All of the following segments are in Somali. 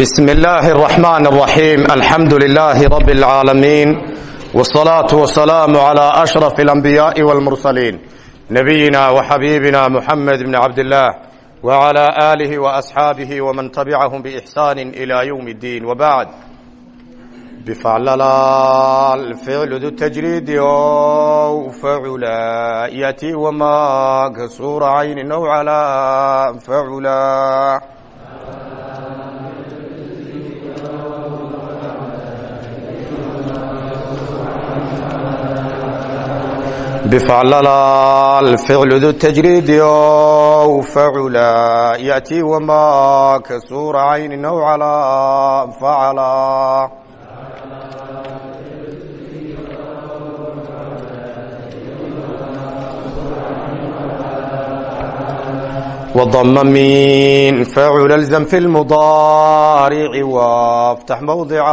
بسم الله الرحمن الرحيم الحمد لله رب العالمين والصلاة والسلام على أشرف الأنبياء والمرسلين نبينا وحبيبنا محمد بن عبد الله وعلى آله وأصحابه ومن تبعهم بإحسان إلى يوم الدين وبعد بفعللا الفعل ذو التجريد أو فعلا يأتي وما كسور عين أو على فعلا بفعللا الفعل ذو التجريد أو فعلا يأتي وما كسور عين أو على فعلا وضم من فعل الزم في المضارع وافتح موضع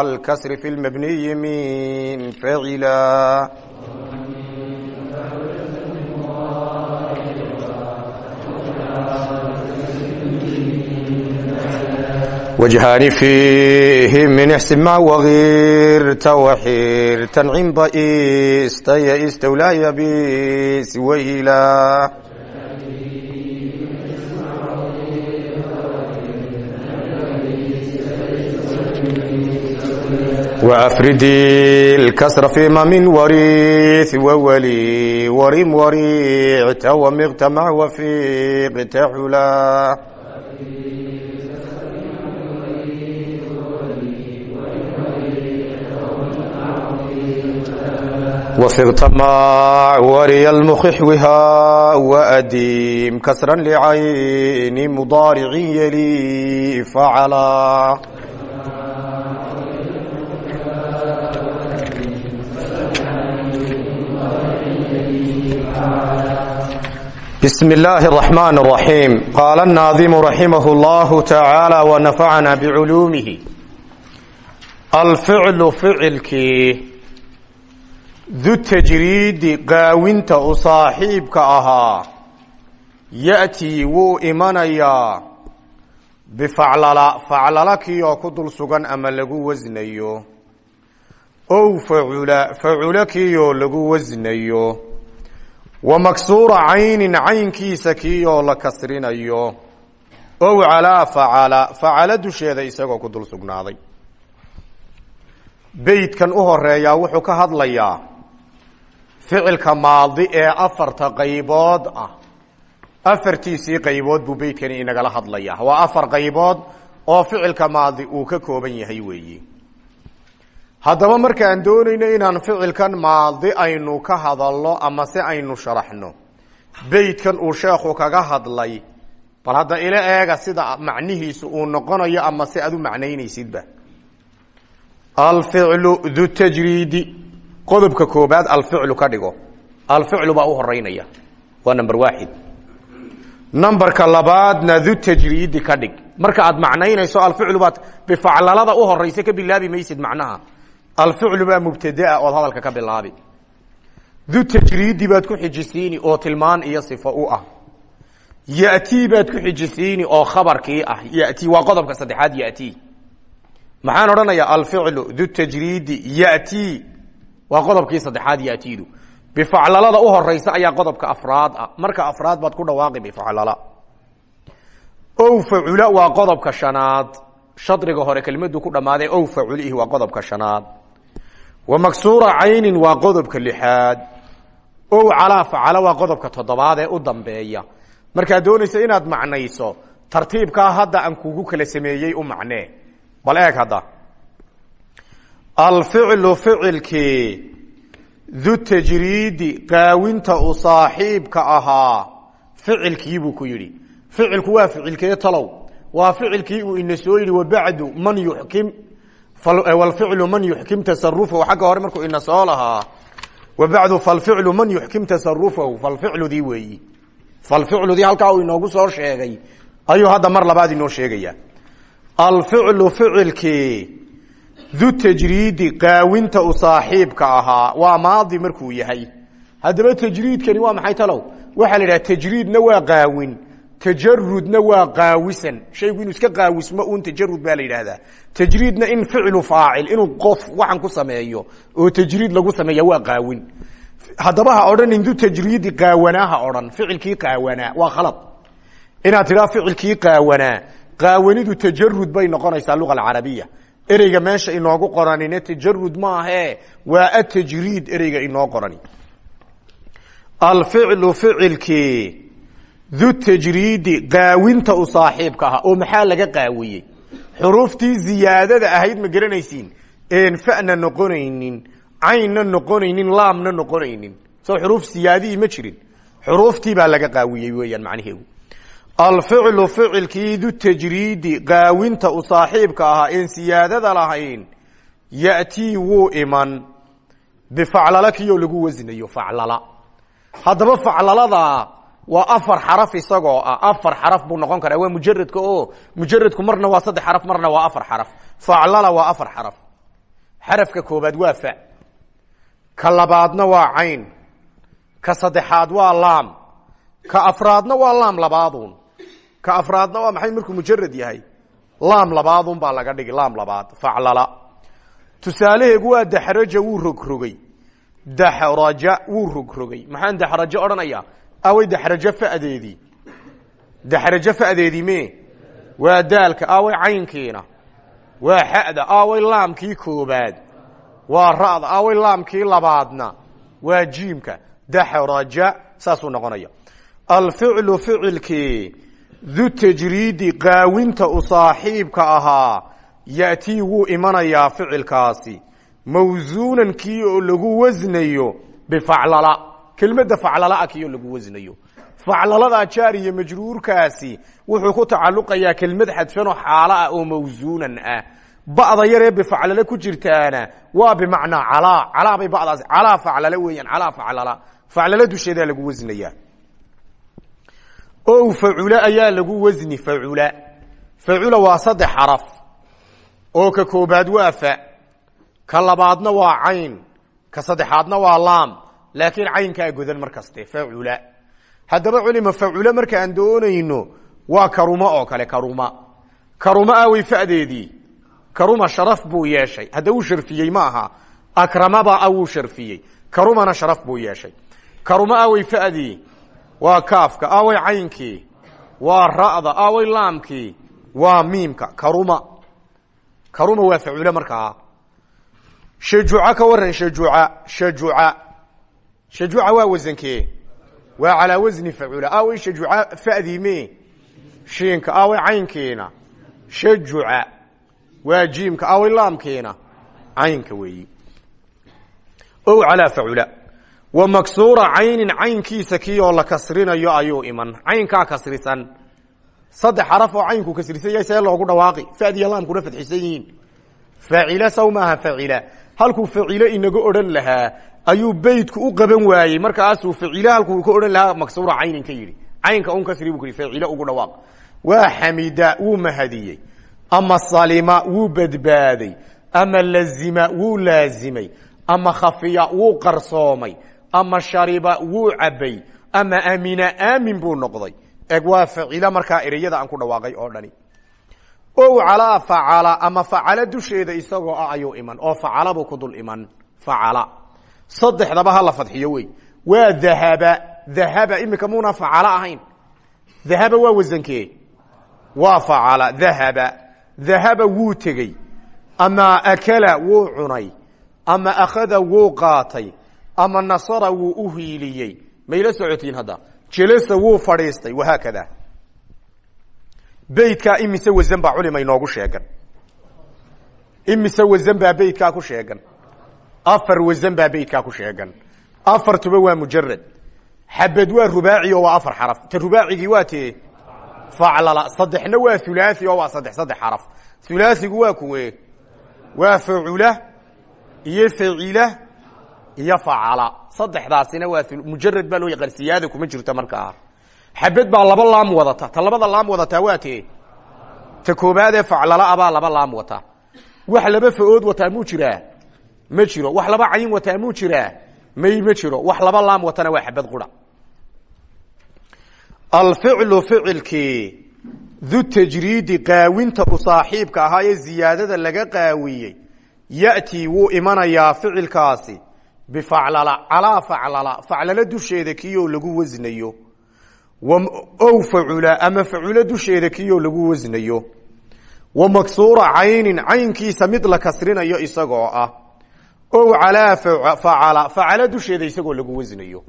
الكسر في المبني من فعلا wajhaani fiihi min ixsima wakiirta waxiirtan cinda istaya istowlaaya biswayla wafridi lkasra fima min wariiث wwali warim wariicta wamiqta mac wafiqta xula مع وفيق تحلا وفغت مع وري المخحوها وأديم كسرا لعين مضارع يلي فعلا بسم الله الرحمن الرحيم قال الناظم رحمه الله تعالى du tajriidi qaawinta u saaxiibka ahaa. Ya'tii wuu imanayaa. Bifaclala faclala kii oo ku dul sugan ama lagu wasnayo. Ow facula facula kii oo lagu wasnayo. Wa maksuura caynin caynkiisa kii oo la kasrinayo. Ow calaa facala facala dusheeda isagoo ku dul sugnaaday. Beydkan u horeeyaa wuxuu ka hadlayaa ficilka maadi ee afarta qaybood ah. Afartiisii qaybood buu beydkani inagala hadlaya waa afar qaybood oo ficilka maadi uu ka kooban yahay weeyi. Haddaba markaan doonayno inaan ficilkan maadi aynu ka hadalno ama se aynu sharaxno beydkan uu sheekhu kaga hadlay bal hadda ila eega sida macnihiisu uu noqonayo ama se aad u macnaynaysidba. Alficlu du tajriidi qodobka koobaad alficlu ka dhigo. Alficlu baa u horeynaya waa number waaxid numberka labaadna du tajriidi ka dhig. Marka aad macnaynayso alficlu baad bifaclalada u horeysa ka bilaabi maysid macnaha. Alficlu baa mubtadaa ood hadalka ka bilaabi. Du tajriidi baad ku xijisiini oo tilmaan iyo sifo u ah. Yatii baad ku xijisiini oo khabarkii ah. Yati waa qodobka saddexaad yati. Maxaan odhanayaa alficlu du tajriidi yati waa qodobkii saddexaad yatidu bifaclalada u horeysa ayaa qodobka afraad ah. Marka afraad baad ku dhawaaqi bifaclala. Ow facula waa qodobka shanaad. Shadriga hore kelimadu ku dhammaadee ow faculihi waa qodobka shanaad. Wa maksuura caynin waa qodobka lixaad. Ow calaa facala waa qodobka toddobaad ee u dambeeya. Markaad doonaysa inaad macnayso tartiibkaa hadda aan kugu kala sameeyey u macnee. Bal eeg hadda alficlu ficilkii du tajriidi qaawinta u saaxiibka ahaa ficilkiibuu ku yidhi. Ficilku waa ficilkee talow? Waa ficilkii uu ina soo yidhi wabacdu man yuxkim. Walficlu man yuxkim tasarufahu xagga hore markuu ina soo lahaa wabacdu falficlu man yuxkim tasarufahu falficludii weeyi. Falficludii halkaa uu inoogu soo sheegay. Ayuu hadda mar ficilkii du tajriidi qaawinta u saaxiibka ahaa waa maadi markuu yahay. Haddaba tajriidkani waa maxay talow? Waxaa la idhaha tajriidna waa qaawin tajarudna waa qaawisan. Shaygu inuu iska qaawismo un tajarud baa la yidhaahdaa. Tajriidna in ficlu faacil inuu qof waxan ku sameeyo oo tajriid lagu sameeya waa qaawin. Haddaba ha odhan indu tajriidi qaawanaa ha odhan ficilkii waa khalad. Inaad tidhaa ficilkii qaawanaa qaawanidu tajarud bay noqonaysaa luga alcarabiya ereyga meesha inoogu qoranina tajarud maahe waa atajriid ereyga inoo qorani. Alficlu ficilkii du tajriidi qaawinta u saaxiibka aha oo maxaa laga qaawiyey? Xuruuftii ziyaadada ahayd ma garanaysiin. Een fana noqonaynin caynna noqonaynin laamna noqonaynin. Soo xuruuf siyaadihii ma jirin. Xuruuftii baa laga qaawiyey weeyaan macnaheegu alficlu ficilkii du tajriidi qaawinta u saaxiibka ahaa een siyaadada lahayn yatii wuu iman bifaclala kiyoo lagu wasnayo faclala haddaba faclalada waa afar xaraf isagoo ah afar xaraf buu noqon karaa waa mujaradka o mujaradku marna waa saddex xaraf marna waa afar xaraf faclala waa afar xaraf xarafka koobaad waa fa ka ka afraadna waa maxay markuu mujarad yahay? Laam labaadun baa laga dhigi laam labaad. Faclala. Tusaalaheegu waa daxraja wuu rogrogay daxraja wuu rogrogay maxaan daxrajo odhanaya away daxrajo fadeedii. Daxrajo fadeedii me waa daalka away caynkiina. Waa xada away laamkii koobaad. Waa ra'da away laamkii labaadna. Waa jiimka. Daxraja saasuu noqonaya alficlu ficilkii du tajriidi qaawinta u saaxiibka ahaa yatii wuu imanayaa ficilkaasi. Mawsuunan kii oo lagu wasnayo bifaclala. Kelmadda faclala kii oo lagu wasnayo. Faclalada jaar iyo majruurkaasi wuxuu ku tacalluqayaa kelmad xadfanoo xaalo ah oo mawsuunan ah. Ba'da yaree bifaclale ku jirtaana waa bimacnaa calaa. Calaa bay badaas. Calaa faclala weeyaan. Calaa faclala. Faclala o facula ayaa lagu wasni facula. Facula waa saddex xaraf. Oo ka koobaad waa fa. Ka labaadna waa cayn. Ka saddexaadna waa laam. Laakiin caynkaa godan mar kaste facula. Haddaba culima facula markaan doonayno waa karuma oo kale karuma. Karuma awey fadeedii. Karuma sharaf buu yeeshay. Hadda uu sharfiyey ma akramaba a wuu sharfiyey. Karumana sharaf buu yeeshay. Karuma awey fadii waa kaafka awey caynkii. Waa ra'da awey laamkii. Waa miimka karuma. Karuma waa facule markaa shajuca ka waran shajuca shajuca shajuca waa wasankee waa calaa wasni facula awey shajuca fadii me. Shiinka awey caynkiina shajuca waa jiimka awey laamkiina caynka weeyi. O calaa facula wa maksuura caynin caynkiisa kii la kasrinayo ayuu iman. Caynkaa kasrisan. Saddex xaraf oo caynku kasrisan yahay see loogu dhawaaqi. Fadiya laamkuna fadxisan yihiin. Faacila saw maaha facila halkuu inaga odhan lahaa ayuu beytku u qaban waayey. Markaasuu facile halkuu ka odhan lahaa maksuura caynin ka yidhi. Caynka un kasri buu ku ugu dhawaaq. Waa xamida wuu mahadiyey. Ama salima wuu badbaaday. Ama lazima wuu laazimay. Ama khafiya wuu qarsoomay ama shariba wuu cabay ama amina aamin buu noqday. Eg waa facilo markaa ereyada aan ku dhawaaqay oo dhani. O calaa facala ama facala dusheeda isagoo ah ayuu iman oo facala buu ku dul iman. Facala saddexdaba ha la fadxiyo wey. Waa dahaba. Dahaba imika muuna facala ahayn. Dahaba waa wasankee waa facala dahaba. Dahaba wuu tegey. Ama akala wuu cunay. Ama akhada wuu qaatay ama nasara wuu u hiiliyey. Mayla socotiin hadda? Jelasa wuu fadhiistay wahaakada beytkaa imise wasan baa culima inoogu sheegan. Imise wasan baa beytkaa ku sheegan. Afar wasan baa beytkaa ku sheegan. Afartuba waa mujarad xabad waa rubaaci oo waa afar xaraf. Ta rubaacigii waa tee faclala. Saddexna waa hulaaثi oo waa saddex saddex xaraf. Hulaaثigu waa kuwe. Waa facula iyo facila iyo facala saddexdaasina waa mujarad baa loo yaqaan siyaada kuma jirto markaa xabad baa laba laam wadata. Ta labada laam wadataa waa tee. Ta koobaadee faclala abaa laba laam wata. Wax laba fa-ood wataa muu jiraa? Ma jiro. Wax laba cayin wataa muu jiraa? May ma jiro. Wax laba laam watana waa xabad qura. Alficlu ficilkii du tajriidi qaawinta u saaxiibka ahaa ee ziyaadada laga qaawiyey ya'tii wuu imanayaa ficilkaasi bifaclala calaa faclala faclala dusheeda kiyoo lagu wasnayo ow facula ama facula dusheeda kiyoo lagu wasnayo wa maksuura caynin caynkiisa mid la kasrinayo isagoo ah ow calaa facala facala dusheeda isagoo lagu wasnayo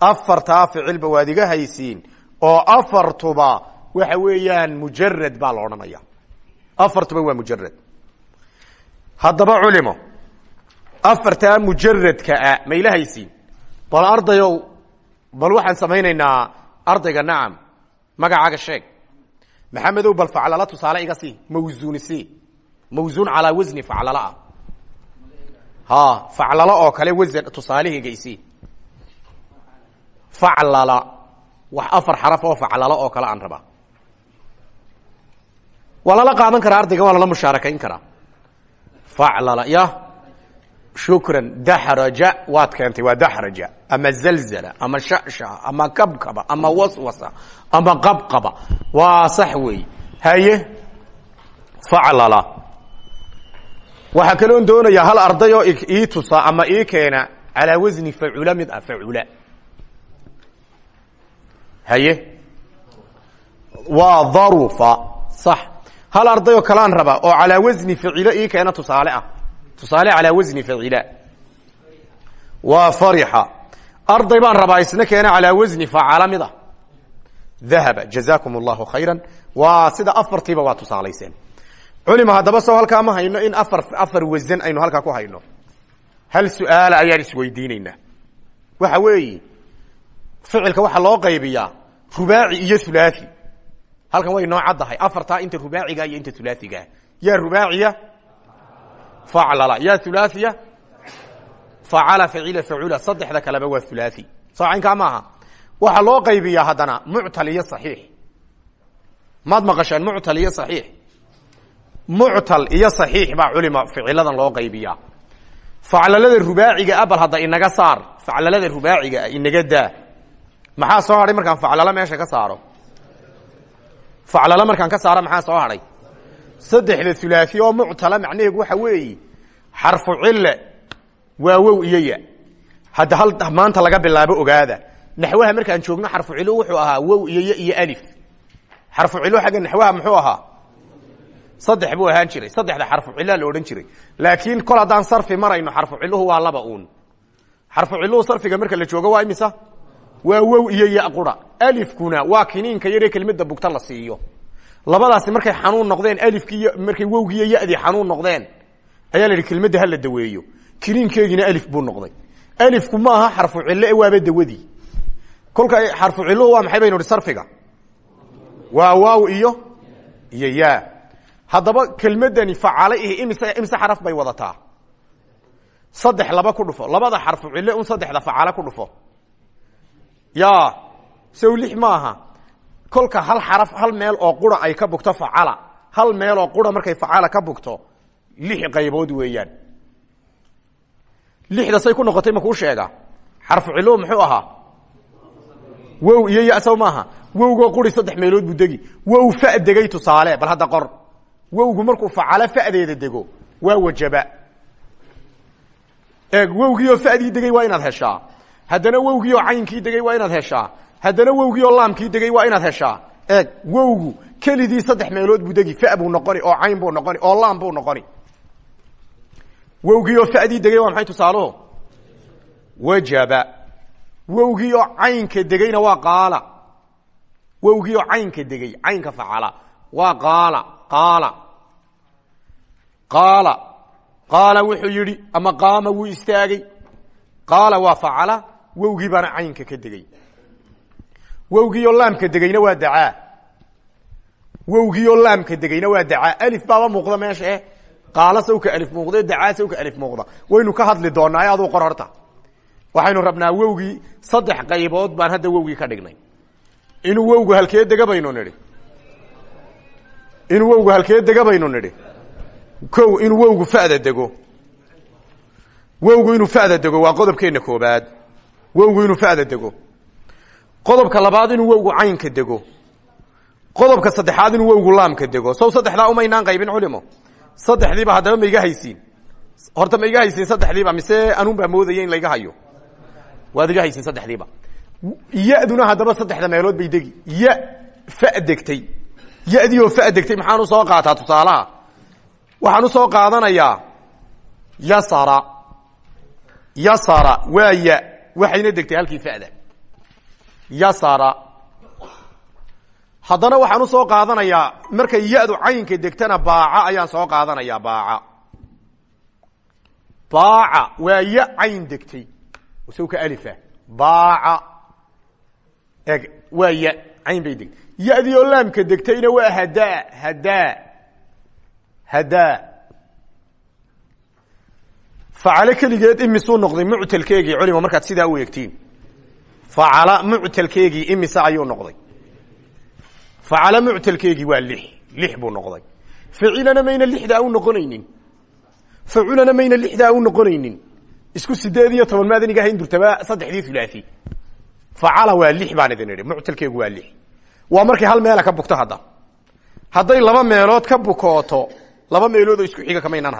afartaa ficilba waad iga haysiin oo afartuba waxa weeyaan mujarad baa la odhanaya afartuba waa mujarad haddaba culimo afartaa mujaradka a ma ila haysiin bal ardayow bal waxaan samaynaynaa ardayga nacam magacaaga sheeg. Maxamedow bal faclala tusaale iga sii mawsuuni sii. Mawsuun calaa wasni faclalaah ha faclalo oo kale wasan tusaalehayga isii faclala wax afar xaraf oo faclalo oo kale aan rabaa waa lala qaadan karaa ardayga waa lala mushaarakayn karaa. Faclala ya shukran daxraja waad keentay waa daxraja ama zalzala ama shashaa ama kabkaba ama waswasa ama qabqaba waa sax wey haye faclala waxaa kaloon doonayaa hal arday oo ii tusa ama ii keena calaa wasni facula mid ah facula haye waa dharufa sax hal arday oo kalaan rabaa oo calaa wasni facilo ii keena tusaale ah tusaale calaa wasni facila waa farixa arday baan rabaa isna keena calaa wasni facala mid ah dahaba jazakum allahu khayra waa sida afartiiba waa tusaalayseen. Culima haddaba soo halkaa ma hayno in afar afar wasan aynu halkaa ku hayno. Hal su'aala ayaan isweydiinaynaa waxa weeye ficilka waxaa loo qaybiyaa rubaaci iyo hulaaثi halkan way noo caddahay. Afartaa inta rubaaciga iyo inta hulaaثigaa yaa rubaaciya faclala yaa hulaaثiya facala facila facula saddexda kaleba waa hulaaثi soo caynkaa maaha waxaa loo qaybiyaa haddana muctal iyo صaxiix maad maqasheen muctal iyo صaxiix muctal iyo صaxiix baa culima ficiladan loo qaybiyaa faclalada rubaaciga abal hadda inaga saar faclalada rubaaciga inaga daa maxaa soo hadhay markaan faclalo meesha ka saaro faclalo markaan ka saaro maxaa soo hadhay saddexda hulaaثi oo muctala macnaheedu waxa weeye xarfu cille waa wow iyo ya hadda hal maanta laga bilaabo ogaada. Naxwaha markaan joogno xarfu cilo wuxuu ahaa wow iyo y iyo alif. Xarfu cilo xagga naxwaha muxuu ahaa? Saddex buu ahaan jiray. Saddexda xarfu cilaa la odhan jiray. Laakiin kol haddaan sarfi marayno xarfu ciluhu waa laba uun. Xarfu ciluhu sarfiga marka la joogo waa imisa? Waa wow iyo ya qura alifkuna waa kiniinka yaree kelimada bugta la siiyo labadaasi markay xanuun noqdeen alifkii markay wowgiiyo yadii xanuun noqdeen ayaa la yidhi kelmadda hala daweeyo. Kiniinkeegina alif buu noqday. Alifku maaha xarfu cilo e waaba dawadii kolka xarfu ciluhu waa maxay baynu hi sarfiga? Waa waaw iyo iyo ya haddaba kelmadani facale ihi imise imise xaraf bay wadataa. Saddex laba ku dhufo. Labada xarfu cilo un saddexda facale ku dhufo. Ya sow lix maaha kolka hal xaraf hal meel oo qura ay ka bugto facala hal meel oo qura markay facala ka bugto lix qaybood weeyaan. Lixda say ku noqotay ma kuu sheega. Xarfu cilo muxuu ahaa? Wow iyo ya sow maaha. Wowgoo quri saddex meelood buu degi. Wow fa degay tusaale bal hadda qor. Wowgu markuu facalo fadeeda dego waa wajaba. Eeg wowgiioo fadii degay waa inaad heshaa. Haddana wowgii oo caynkii degay waa inaad heshaa haddana wowgii oo laamkii degay waa inaad heshaa. Eeg wowgu kelidii saddex meelood buu degi fa buu noqoni oo cayn buu noqoni oo laam buu noqoni. Wowgii oo fadii degay waa maxay tusaaluhu wajaba. Wowgii oo caynka degayna waa qaala. Wowgii oo caynka degay caynka facala waa qaala qaala. Qaala. Qaala wuxuu yidhi ama qaama wuu istaagay. Qaala waa facala wowgii baana caynka ka degay wowgii oo laamka degayna waa dacaa. Wowgii oo laamka degayna waa dacaa. Alif baaba muuqda meesha eh. Qaala sawka alif muuqda dacaa sawka alif muuqda. Waynu ka hadli doonaa aduu qor horta. Waxaynu rabnaa wowgii saddex qaybood baan hadda wowgii ka dhignay. Inuu wowgu halkee dega baynu nidhi. Inuu wowgu halkee dega baynu nidhi. Inuu wowgu fada dego. Wowgu inuu fada dego waa qodobkeena koobaad. Wowgu inuu fada dego qodobka labaad inuu wowgu caynka dego. Qodobka saddexaad inuu wowgu laamka dego. Sow saddexdaa umaynaan qaybin culimo. Saddexdiiba haddaba ma iga haysiin. Horta ma iga haysiin saddexdiiba mise anuun baa moodaya in layga hayo. Waad iga haysiin saddexdiiba. Yaduna haddaba saddexda meelood bay degi. Ya fa degtay. Yadii oo fa degtay qaataa tusaalaha. Waxaan u soo qaadanayaa yasara yasara waa waxayna degtay halkii fada yasara haddana waxaan u soo qaadanayaa markay ya-du caynka degtana baaca ayaan soo qaadanayaa baaca. Baaca waa ya cayn degtay. Sawka alifa. Baaca. Eg waa ya cayn bay degtay. Ya-dii oo laamka degtayna waa hadaa hadaa hadaa facalo keligeed imisuu noqday muctalkeegii culima markaad sidaa u eegtiin facala muctalkeegii imise ayuu noqday facala muctalkeegii waa lix lix buu noqday facilana mayna lixdaa u noqonaynin faculana mayna lixdaa u noqonaynin isku sideed iyo toban maadan iga hayn durtaba saddexdii hulaahi facala waa lix baan idin idhi muctalkeegu waa lix waa markay hal meela ka bugto hadda hadday laba meelood ka bukooto laba meelood oo isku xiga kamaynaan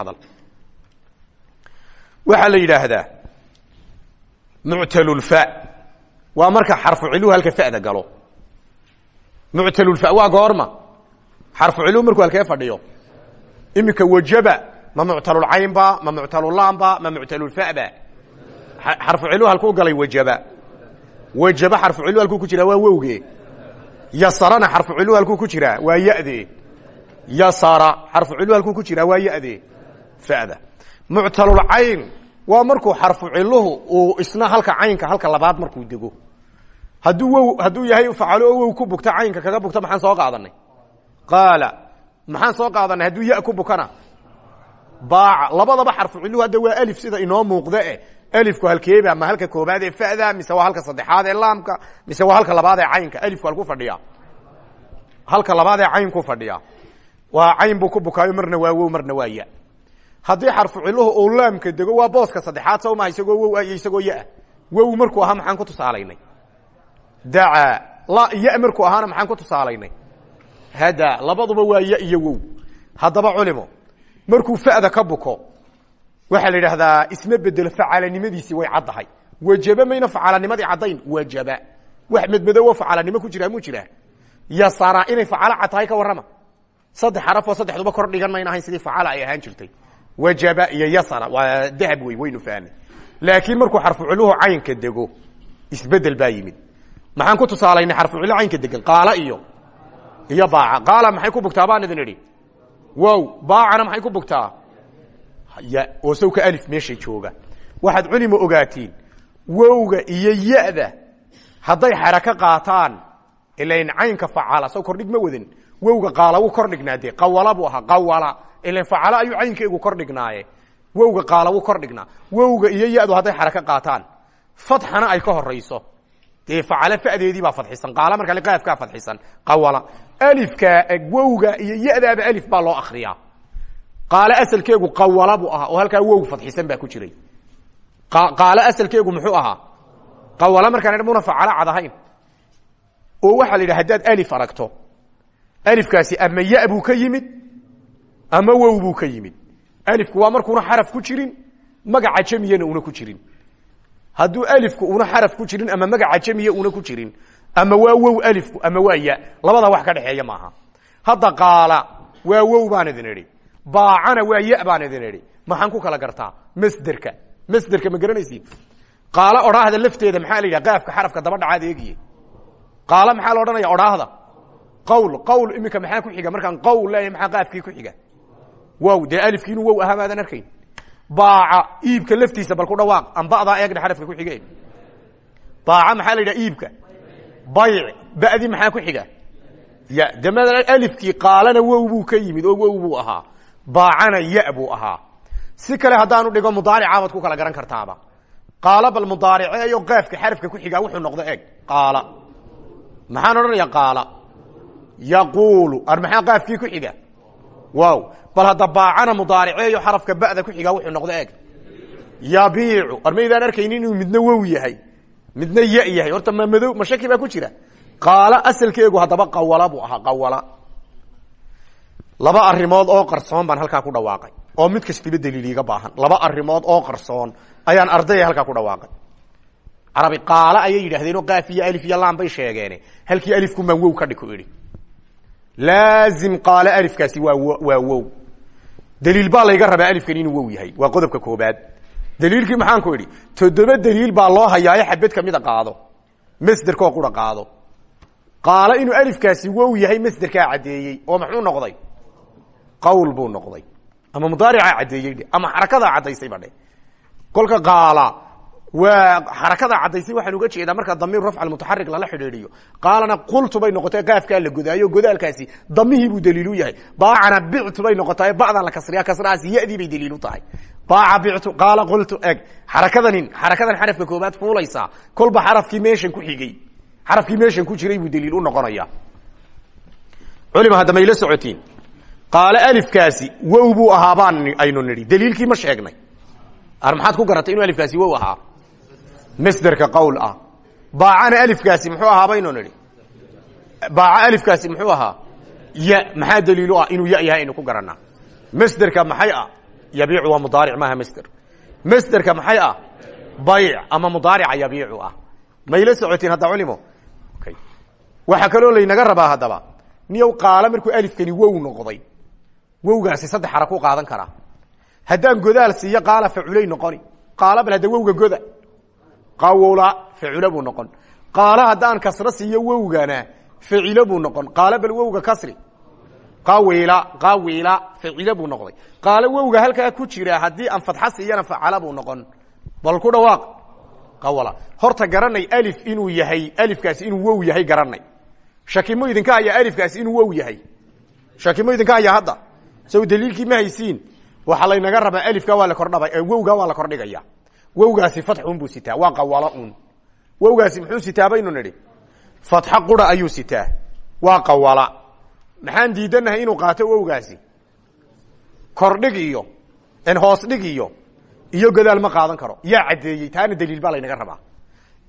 waa marka xarfu ciluhu halka fada galo. Muctalulfa waa goorma. Xarfu ciluhu markuu halkee fadhiyo. Iminka wajaba ma muctalulcaynba ma muctalulaamba ma muctalulfaba xarfu ciluhu halkuu galay wajaba. Wajaba xarfu ciluhu halkuu ku jiraa waa wowge yasarana xarfu ciluhu halkuu ku jiraa waa yade yasara xarfu ciluhu halkuu ku jiraa waa yade fada. Muctalulcayn waa markuu xarfu ciluhu uu isna halka caynka halka labaad markuu dego. Hadduu wow yahay facalo oo wow ku bugta caynka kaga bugta maxaan soo qaadanay? Qaala maxaan soo qaadanay? Hadduu ya ku bukana. Baaca labadaba xarfu ciluhu hadda waa alif sida inoo muuqda e alifku halkeeba ma halka koobaad ee fada mise waa halka saddexaad ee laamka mise waa halka labaad ee caynka. Alifku halku fadhiya halka labaad ee cayn ku fadhiya waa cayn buu ku bukaayo marna waa wow marna waa ya haddii xarfu ciluhu uu laamka dego waa booska saddexaad sow maha isagoo wow isagoo ya. Wow markuu ahaa maxaan ku tusaalaynay? Dacaa la ya markuu maxaan ku tusaalaynay? Hada labaduba waa ya iyo wow. Haddaba culimo markuu fa'da ka buko waxaa la yidhaahdaa isma bedelo facalanimadiisii way caddahay. Wajaba mayna facalanimadii caddayn? Wajaba. Wax medmedowo facalanimo ku jiraa muu jiraa. Yasara inay facalo cad ka warrama. Saddex xarafoo saddexduba kor dhigan mayna ahayn sidii facala ay ahaan jirtay wajaba iyo yasara waa dahab wey waynu fahnay laakiin markuu xarfu ciluhu caynka dego isbeddel baa yimid. Maxaan ku tusaalaynay xarfu cilo caynka degan qaala iyo iyo baaca. Qaala maxay ku bugtaa? Baan idin idhi. Wow baacana maxay ku bugtaa? Ya oo sawka alif meesha jooga. Waxaad culima ogaatiin. Wowga iyo ya-da hadday xarako qaataan ilain caynka facala saw kordhig ma wadan wowga qaala wuu kor dhignaa qawala buu ahaa qawala. Ilan facala ayuu caynkeegu kor dhignaaye. Wowga qaala wuu kor dhignaa. Wowga iyo ya-du hadday xarako qaataan. Fatxana ay ka horayso dee facala fadeedii baa fadxisan qaala marka qaafkaa fadxisan. Qawala. Alifka wowga iyo ya-daaba alif baa loo akriyaa qaale asalkeegu qawala buu ahaa oo halkaa wow fadxisan baa ku jiray. Qaale asalkeegu muxuu ahaa? Qawala markaan muna facala cad oo waxaa la yidhaha alif aragto alifkaasi ama ya buu ka yimid ama wow buu ka yimid. Alifku waa markuuna xaraf ku jirin magaca jamiyana una ku jirin. Hadduu alifku una xaraf ku jirin ama magaca jamiya una ku jirin ama waa wow alifku ama waa ya labada wax ka dhexeeya maaha. Hadda qaala waa wow baan idin idhi. Baacana waa ya baan idin idhi. Maxaan ku kala gartaa? Masderka. Masderka ma la yidhaha qawl qawl iminka maxaa ku xiga? Markaan qawl leeyahay maxaa qaafkii ku xiga? Wow dee alifkii inuu wow ahaa maadan arkayn. Baaca iibka laftiisa bal ku dhawaaq ambadaa eegna xarafka ku xige baaca maxaa la yidhaha iibka? Bayc ba'dii maxaa ku xiga? Ya de maala alifkii qaalana wow buu ka yimid oo wow buu ahaa. Baacana ya buu ahaa. Si kale haddaanu dhigo mudaaricaabad ku kala garan kartaaba. Qaala bal mudaariceeyo qaafka xarafka ku xigaa wuxuu noqdo eeg. Qaala. Maxaan odhanaya qaala yaquulu ar maxaa qaafkii ku xiga wow bal hadda baacana mudaariceeyo xarafka ba'da ku xigaa wuxuu noqdo eeg yabiicu ar maydaan arkaynin inuu midna wow yahay midna ya yahay horta ma madow ma shaki baa ku jira qaala asalkeegu haddaba qawala buu ahaa qawala laba arimood oo qarsoon baan halkaa ku dhawaaqay oo mid kastiba daliil iga baahan laba arimood oo qarsoon ayaan ardaya halkaa ku dhawaaqay carabi qaala ayay yidhaahdeenoo qaaf iyo alif iyo laan bay sheegeen halkii alifkumaan laazim qaale alifkaasi waa waa wow daliil baa layga rabaa alifkan inuu wow yahay waa qodobka koobaad daliilkii maxaan ku idhi toddoba daliil baa loo hayaayo xabad kamida qaado masderkoo qura qaado qaalo inuu alifkaasi wow yahay masderkaa caddeeyey oo muxuu noqday qawl buu noqday ama mudaaricaa caddeeyey dhe ama xarakadaa caddaysayba dhe kolka qaala waa xarakada caddaysay waxaan uga jeedaa marka damiir rafca mutaxarik lala xidhiidhiyo. Qaalana qultu bay noqotay qaafkaa la godaayo godaalkaasi damihii buu daliilu yahay. Baacana bictu bay noqotay bacdan la kasriya kasrahaasi yadii bay daliilu tahay. Baaca bictu qaala qultu eg xarakadanin xarakadan xarafka koobaad fuulaysaa kolba xarafkii meeshan ku xigay xarafkii meeshan ku jiray buu daliil u noqonaya culima hadda mayla socotiin. Qaale alifkaasi wow buu ahaa aynu nidhi. Daliilkii ma sheegnay. Ar maxaad ku garatay inuu alifkaasi wow ahaa masderka qowl ah. Baacana alifkaasi muxuu ahaa baynu nidhi? Baaca alifkaasi muxuu ahaa ya maxaa daliilu ah inuu ya yahay aynu ku garanaa? Masderka maxay ah? Yabiicu waa mudaaric maaha masder. Masderka maxay ah? Bayc ama mudaarica yabiicu ah. Mayla socotiin hadda culimo? Waxaa kaloo laynaga rabaa haddaba niyow qaala markuu alifkani wow noqday. Wowgaasi saddex xara ku qaadan karaa. Haddaan godaal siiyo qaala faculay noqoni. Qaala bal hadda wowga goda qawla facula buu noqon. Qaala haddaan kasro siiyo wowgana facilo buu noqon. Qaala bal wowga kasri. Qawila qawila facilo buu noqday. Qaala wowga halkaa ku jira haddii aan fadxa siiyana facala buu noqon. Bal ku dhawaaq. Qawala horta garanay alif inuu yahay alifkaasi inuu wow yahay garanay. Shakimo idinka hayaa alifkaasi inuu wow yahay. Shakimo idinka hayaa hadda. Saw daliilkii ma haysiin. Waxaa laynaga rabaa alifka waa la kordhaba wowga waa la kordhigaya wowgaasi fatxun buu sitaa waa qawala un. Wowgaasi muxuu sitaa baynu nidhi? Fatxo qura ayuu sitaa. Waa qawala. Maxaan diidanahay inuu qaato wowgaasi? Kordhig iyo hoos dhig iyo iyo godaal ma qaadan karo. Yaa caddeeyey taana daliil baa laynaga rabaa.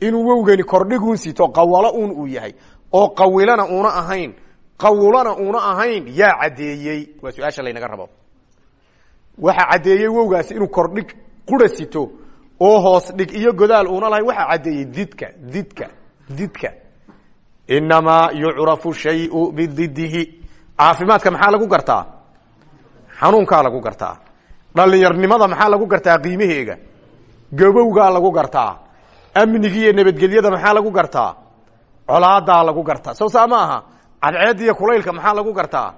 Inuu wowgani kordhigun sito qawalo un uu yahay. Oo qawilana una ahayn qawlana una ahayn yaa caddeeyey. Waa su'aasha laynaga rabo. Waxa caddeeyey wowgaasi inuu kordhig qura sito oo hoos dhig iyo godaal una lahayn waxaa caddeeyey didka didka didka. Inamaa yucrafu shayu bididihi caafimaadka maxaa lagu gartaa? Xanuunkaa lagu gartaa. Dhalinyarnimada maxaa lagu gartaa? Qiimaheega. Gabowgaa lagu gartaa. Amniga iyo nabadgelyada maxaa lagu gartaa? Colaadaa lagu gartaa. Sow saa ma aha. Cadceedda iyo kulaylka maxaa lagu gartaa?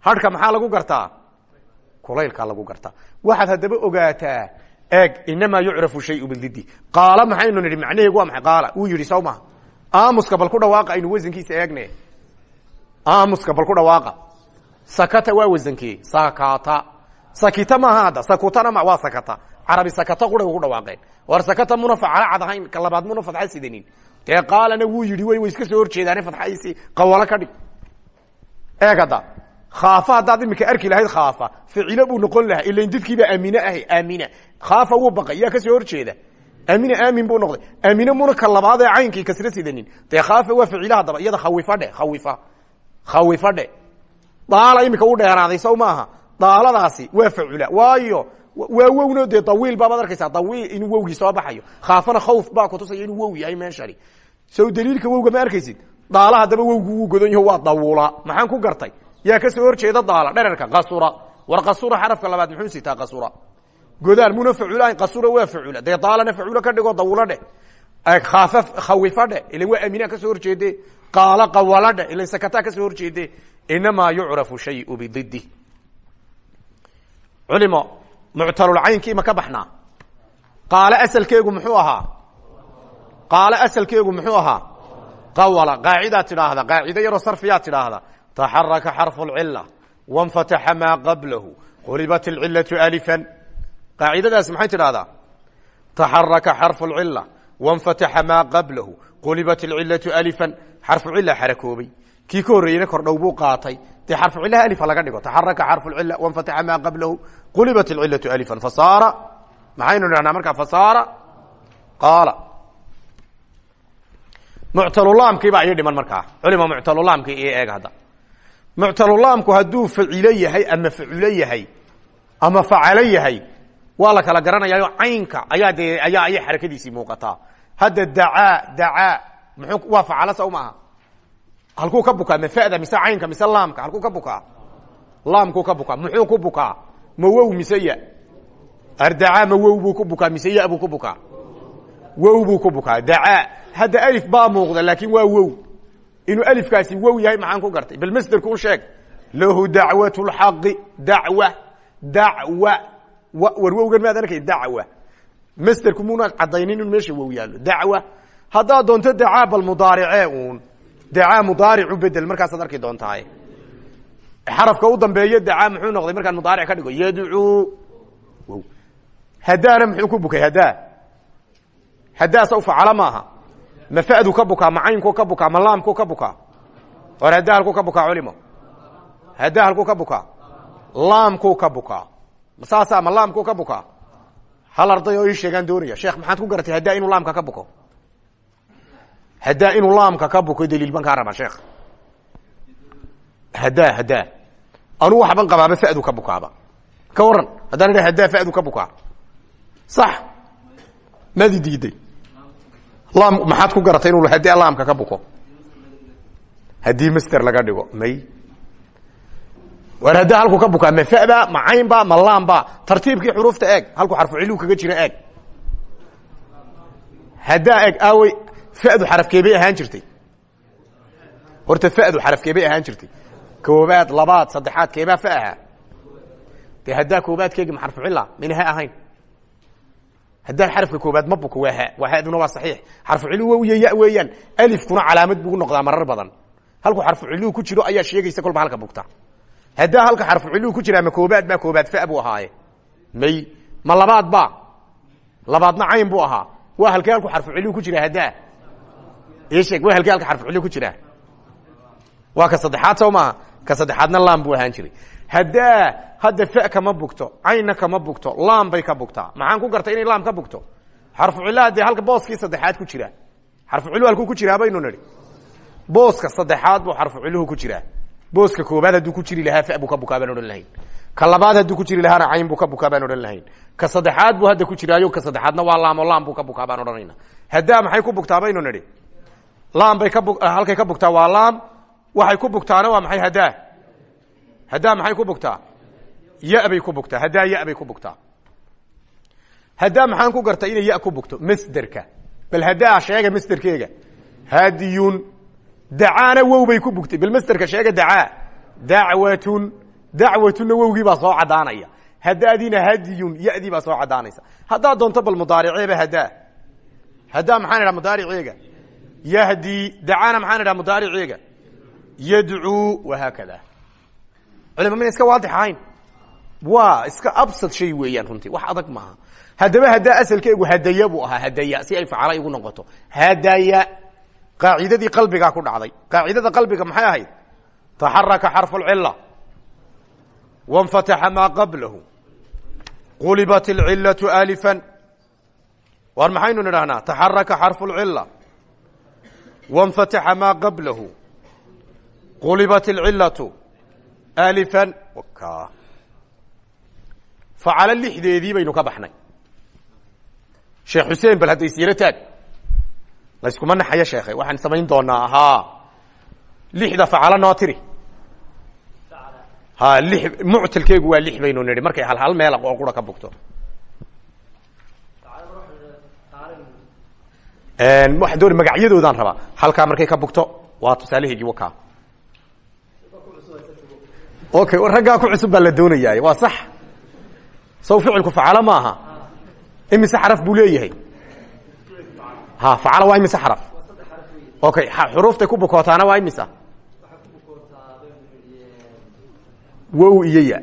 Hadhka maxaa lagu gartaa? Kulaylkaa lagu gartaa. Waxaad haddaba ogaataa eeg inamaa yucrafu shayu bididi qaala maxaynu nidhi macnaheegu waa maxay? Qaala wuu yidhi sow maha aamuska bal ku dhawaaqa aynu wasankiisa eegne aamuska bal ku dhawaaqa. Sakata waa wasankee. Sakata. Sakita maaha hadda. Sakutana ma waa sakata. Carabi sakata qura ugu dhawaaqeen. War sakata muna facala cad ahayn ka labaad muna fadxa sidanin dee qaalana wuu yidhi way way iska soo horjeedaane fadxaysi qawalo ka dhig. Eeg hadda khaafa haddaad imika arki lahayd khaafa ficilo buu noqon lahaa ilain didkiibaa aamine ahay aamina. Khaafa wuu baqay yaa ka soo horjeeda. Aamina aamin buu noqday. Aamine muna ka labaad ee caynkii kasra sidanin. Dee khaafa waa ficilo haddaba iyada khawifa dhe khawifa. Khawifa dhe. Daala imika u dheeraaday sow maaha daaladaasi waa facula waayo waa wowno dee dawiil baabaad arkaysaa. Dawiil inuu wowgii soo baxayo. Khaafana khawf baa kutusaya inuu wow yahay meeshani. Sow daliilka wowga ma arkaysid? Daala haddaba wowgu wuu godan yaho waa dawula. Maxaan ku gartay yaa ka soo horjeeda daala. Dhererka qasura. War qasura xarafka labaad muxuu sitaa qasura? Godaal muna faculahayn qasura waa facula dee daalana faculo ka dhigo dawulo dheh khaafa khawifa dheh ilan waa amina ka soo horjeede. Qaala qawala dheh ilan sakataa ka soo horjeede. Inamaa yucrafu shayu bididi culimo muctalulcaynkii ma ka baxnaa? Qaale asalkeegu muxuu ahaa? Qaale asalkeegu muxuu ahaa? Qawala qaacidaad tidhaahda. Qaacido yaroo sarfiyaad tidhaahda taxaraka xarfu lcila wanfataxa maa qablahu qulibat alcilatu alifan qaacidadaasi maxay tidhahdaa taxaraka xarfu lcila wanfataxa maa qablahu qulibat alcilatu alifan xarfu cila xarakoobay kii ka horreeyena kordhow buu qaatay dee xarfu cilaha alifa laga dhigo taxaraka xarfu lcila wanfataxa maa qablahu qulibat alcilatu alifan fasaara maxaynu dhahnaa markaa fasaara qaala muctalulaamkiibaa ii dhiman markaa culima muctalulaamkii io eeg hadda muctalulaamku hadduu facilo yahay ama faculo yahay ama facalo yahay waa la kala garanayaayo caynka ayaa dee ayaa ayay xarakadiisii muuqataa hadda dacaa dacaa muxuu waa facalo saw maaha. Halkuu ka bukaa mafada mise caynka mise laamka halkuu ka bukaa. Laamkuu ka bukaa muxuu ku bukaa ma wow mise ya? Ardacaa ma wow buu ku bukaa mise ya buu ku bukaa? Wow buu ku bukaa dacaa. Hadda alif baa muuqda laakin waa wow inuu alifkaasi wow yahay maxaan ku gartay? Bal masderku u sheeg lahu dacwat lxaqi dacwa dacwa war wowgan maad arkay? Dacwa. Masderku muna cadaynin inu meesha wow yaallo. Dacwa. Haddaad doonto dacaa bal mudaaricee uun. Dacaa mudaaricu bedel markaasaad arki doontaay xarafka u dambeeyo dacaa muxuu noqday? Markaan mudaaric ka dhigo yadcuu hadaana muxuu ku bukay? Hadaa hadaa saw facala maaha ma fadu ka bukaa ma caynku ka bukaa ma laamku ka bukaa or hadaa halkuu ka bukaa culimo. Hadaa halkuu ka bukaa laamkuu ka bukaa saasa ma laamkuu ka bukaa hal arday oo ii sheegaan doonaya sheekh maxaad ku garatay hadaa inuu laamka ka buko? Hadaa inuu laamka ka buko daliil ban kaa rabaa sheekh. Hadaa hadaa anuu waxban qabaaba fadu ka bukaaba. Ka waran haddaan idha hadaa fadu ka bukaa sax. Maadi diiday maxaad ku garatay inuu hadaa laamka ka buko? Haddii master laga dhigo may. War haddaa halku ka bukaa ma faba ma caynba ma laamba tartiibkii xuruufta eeg halku xarfu cilu kaga jira eeg. Haddaa eeg aawey fadu xarafkeebay ahaan jirtay. Horta fadu xarafkeebay ahaan jirtay. Koobaad labaad saddexaad keebaa fa ahaa dee haddaa koobaadkeegi ma xarfu cila mayna ha ahayn haddaa xarafka koobaad ma buko waa ha waa haduna waa saxiix. Xarfu cilu wow iyo ya weeyaan. Alifkuna calaamad buu noqdaa marar badan. Halku xarfu cilu ku jiro ayaa sheegaysa kolba halka bugta haddaa halka xarfu cilu ku jira ma koobaad baa koobaad fa buu ahaaye. May ma labaad ba labaadna cayn buu ahaa. Waa halkee halku xarfu cilu ku jira haddaa? Sheeg waa halkee halka xarfu cilu ku jira. Waa ka saddexaad soo maaha ka saddexaadna laam buu ahaan jiray haddaa hadda fa kama bugto caynna kama bugto laam bay ka bugtaa. Maxaan ku gartay inay laam ka bugto? Xarfu cilaha dee halka booskii saddexaad ku jira. Xarfu cilu halkuu ku jiraa baynu nidhi. Booska saddexaad buu xarfu ciluhu ku jiraa. Booska koobaad hadduu ku jiri lahaa fa buu ka bukaa baan odhan lahayn. Ka labaad hadduu ku jiri lahaana cayn buu ka bukaa baan odhan lahayn. Ka saddexaad buu hadda ku jiraayo ka saddexaadna waa laamo laam buu ka bukaa baan odhanayna haddaa maxay ku bugtaa baynu nidhi? Laam bay ka bu halkay ka bugtaa waa laam waxay ku bugtaana waa maxay haddaa haddaa maxay ku bugtaa ya bay ku bugtaa haddaa ya bay ku bugtaa haddaa maxaan ku garta inay ya ku bugto masderka. Bal haddaa sheega masderkeega. Hadiyun dacaana wow bay ku bugtay bal masderka sheega dacaa. Dacwatun. Dacwatunna wowgii baa soo caddaanaya. Haddaadiina hadiyun yadii baa soo caddaanaysa. Haddaad doonto bal mudaariceeba haddaa. Haddaa maxaan idhaha mudaariceega? Yahdi dacaana maxaan idhaha mudaariceega? Yadcuu. Wahaakada culima mina iska waadix ahayn. Waa iska absad shay weeyaan runtii. Wax adag maaha. Haddaba haddaa asalkeegu hadaya buu ahaa hadaya si ay facala igu noqoto. Hadaya qaacidadii qalbigaa ku dhacday. Qaacidada qalbiga maxay ahayd? Taxaraka xarfu lcila wanfataxa maa qablahu. Qulibat alcilatu alifan. War maxaynu nidhahnaa taxaraka xarfu lcila wanfataxa maa qablahu. Qulibat alcilatu alifan facalo lixdeedii baynu ka baxnay. Sheekh xuseen bal hadday siiro taag layskuma naxayo sheekhe waxaan samayn doonaa haa lixda facalo noo tiri. Ha li muctalkeegu waa lix baynu nidhi. Markay hal hal meel oo qura ka bugto. Waxaan doona magacyadoodaan rabaa. Halkaa markay ka bugto waa tusaalaheygii wakaa okay raggaa ku cusub baa la doonayaa waa sax. Saw ficilku facalo maaha. Imise xaraf buu leeyahay. Ha facalo waa imise xaraf. Okay xuruuftay ku bukootaana waa imisa wow iyo ya.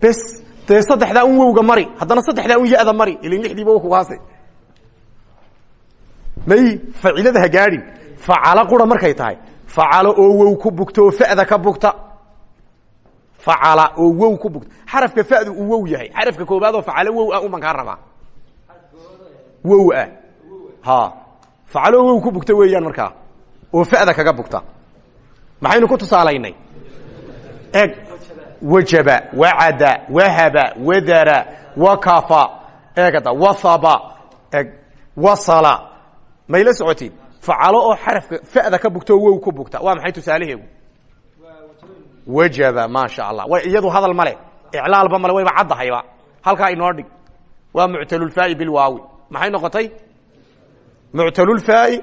Bes dee saddexdaa un wowga mari. Haddana saddexdaa un ya-da mari. Ilin lixdiiba w kugaase may facilada ha gaadhin. Facalo qura markay tahay. Facalo oo wow ku bugto oo fa'da ka bugta facala oo wow ku bugta xarafka fa'du uu wow yahay. Xarafka koobaad oo facalo wow ah uman kaa rabaa. Wow ah. Ha. Facalo oo wow ku bugta weeyaan markaa oo fa'da kaga bugta maxaynu ku tusaalaynay? Eg. Wajaba wacada wahaba wadara wakafa. Eegada wasaba. Eg. Wasala. Mayla socotiin facalo oo xarafka fa'da ka bugta oo wow ku bugta waa maxay tusaalaheegu wajaba maasha allah way iyadu hadal male iclaalba male wayba caddahayba halkaa inoo dhig. Waa muctalulfaai bilwaawi maxay noqotay? Muctalulfaai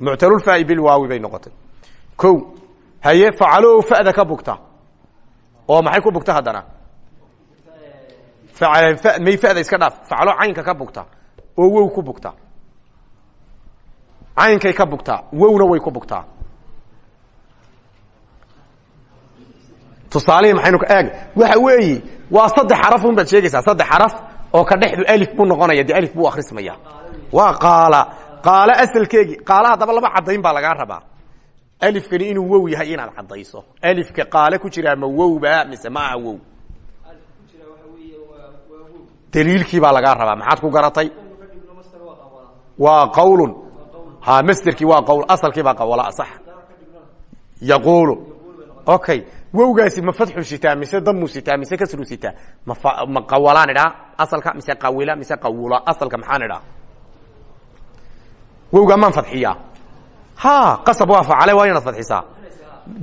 muctalulfaai bilwaawi bay noqotay. Ko haye facalo fa'da ka bugta. Oo maxay ku bugta haddana? May fa'da iska dhaaf. Facalo caynka ka bugta. Oo wow ku bugta. Caynkay ka bugtaa wowna way ku bugtaa tusaalihii maxaynu eeg waxa weeyi waa saddex xaraf un baad sheegaysaa saddex xaraf oo ka dhexdu alif buu noqonaya dee alif buu akhrismaya. Waa qaala. Qaalo asalkeegii qaala haddaba laba caddayn baa lagaa rabaa. Alifkani inuu wow yahay inaad caddayso. Alifka qaale ku jiraa ma wowba mise ma aha wow. Daliilkii baa lagaa rabaa maxaad ku garatay? Waa qawlun. Ha masderkii waa qawl asalkii baa qawla sax yaquulu okay. Wowgaasi ma fatxu sitaa mise damu sitaa mise kasru sitaa ma qawalaan idhaa asalka mise qawila mise qawula asalka maxaan idhaa wowgaa maan fadxiyaa ha qasab waa facale waa inaad fadxisaa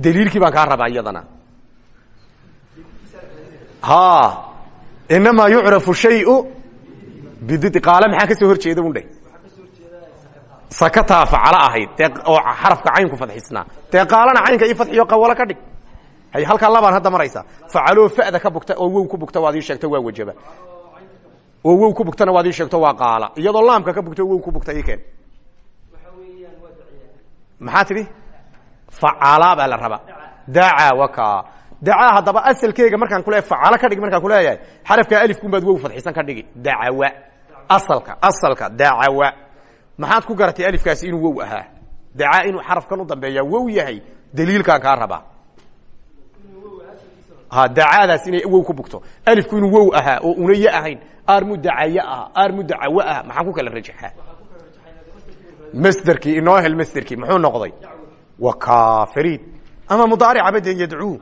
daliilkii baan kaa rabaa iyadana. Ha. Inamaa yucrafu shayu bididi qaale maxaa ka soo hor jeeda un dheh sakataa facalo ahayd. Oo xarafka caynku fadxisnaa dee qaalana caynka io fadxiyo qawalo ka dhig hay halkaa labaan hadda maraysa. Facaloo fa'da ka bugta oo wow ku bugta waad ii sheegto waa wajaba. Oo wow ku bugtana waad ii sheegto waa qaala. Iyadoo laamka ka bugta oo ku bugta ii keen. Maxaa tidhi facala daca maxaad ku garatay alifkaasi inuu wow ahaa? Dacaa inuu xarafkan u dambeeyaa wow yahay daliilkaan kaa rabaa ha dacaadaas inay wow ku bugto. Alifku inuu wow ahaa oo una ya ahayn aarmu dacaye aha aarmu dacawo aha maxaan ku kala rajaxaa? Masderkii inoo hel masderkii muxuu noqday? Wa kafiriin ama mudaarica baden yadcuu.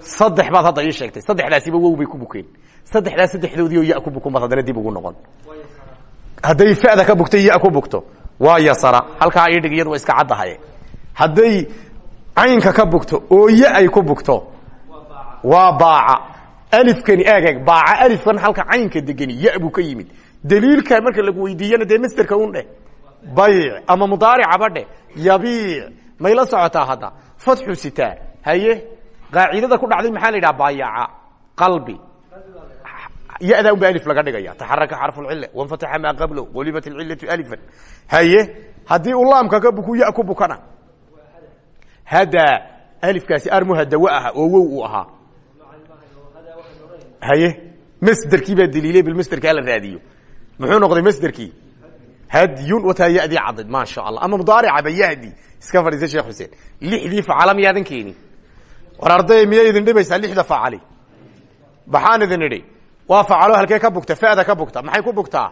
Saddex baad hadda ii sheegtay saddexdaasiba wow bay ku bukeen. Saddexdaas saddexdoodii oo ya ku bukun baad haddana dib ugu noqon. Hadday fa'da ka bugto ya ku bugto. Waa yasara halkaa ii dhig iyadu waa iska caddahaye. Hadday caynka ka bugto oo ya ay ku bugto waa baaca. Alifkani eeg baaca alifkan halka caynka degani ya buu ka yimid. Daliilka marka lagu weydiiyana dee masderka un dheh bayc ama mudaaricaba dheh yabiic may la socotaa hadda. Fatxu sitaa. Haye qaacidada ku dhacday maxaa la yidhaha? Baayaca qalbi. Yadaa un ba alif laga dhigaya taxaraka xarfu lcila wanfataxa maa qablo qulibat alcilatu alifan. Haye haddii uu laamka ka buku ya ku bukana. Hadaa alifkaasi armuhadawa aha oo wow uu ahaa haye masderkii baa daliilay bilmasderkaa la raadiyo. Muxuu noqday masderkii? Hadyun wataa yadii cadid maa sha allah ama mudaaricaba yahdi iska fadhiisa sheekh xuseen. Lixdii facala miyaadan keeni war arday miyay idin dhibaysaa lixda facali. Maxaan idin idhi waa facalo halkee ka bugta? Fa'da ka bugta? Maxay ku bugtaa?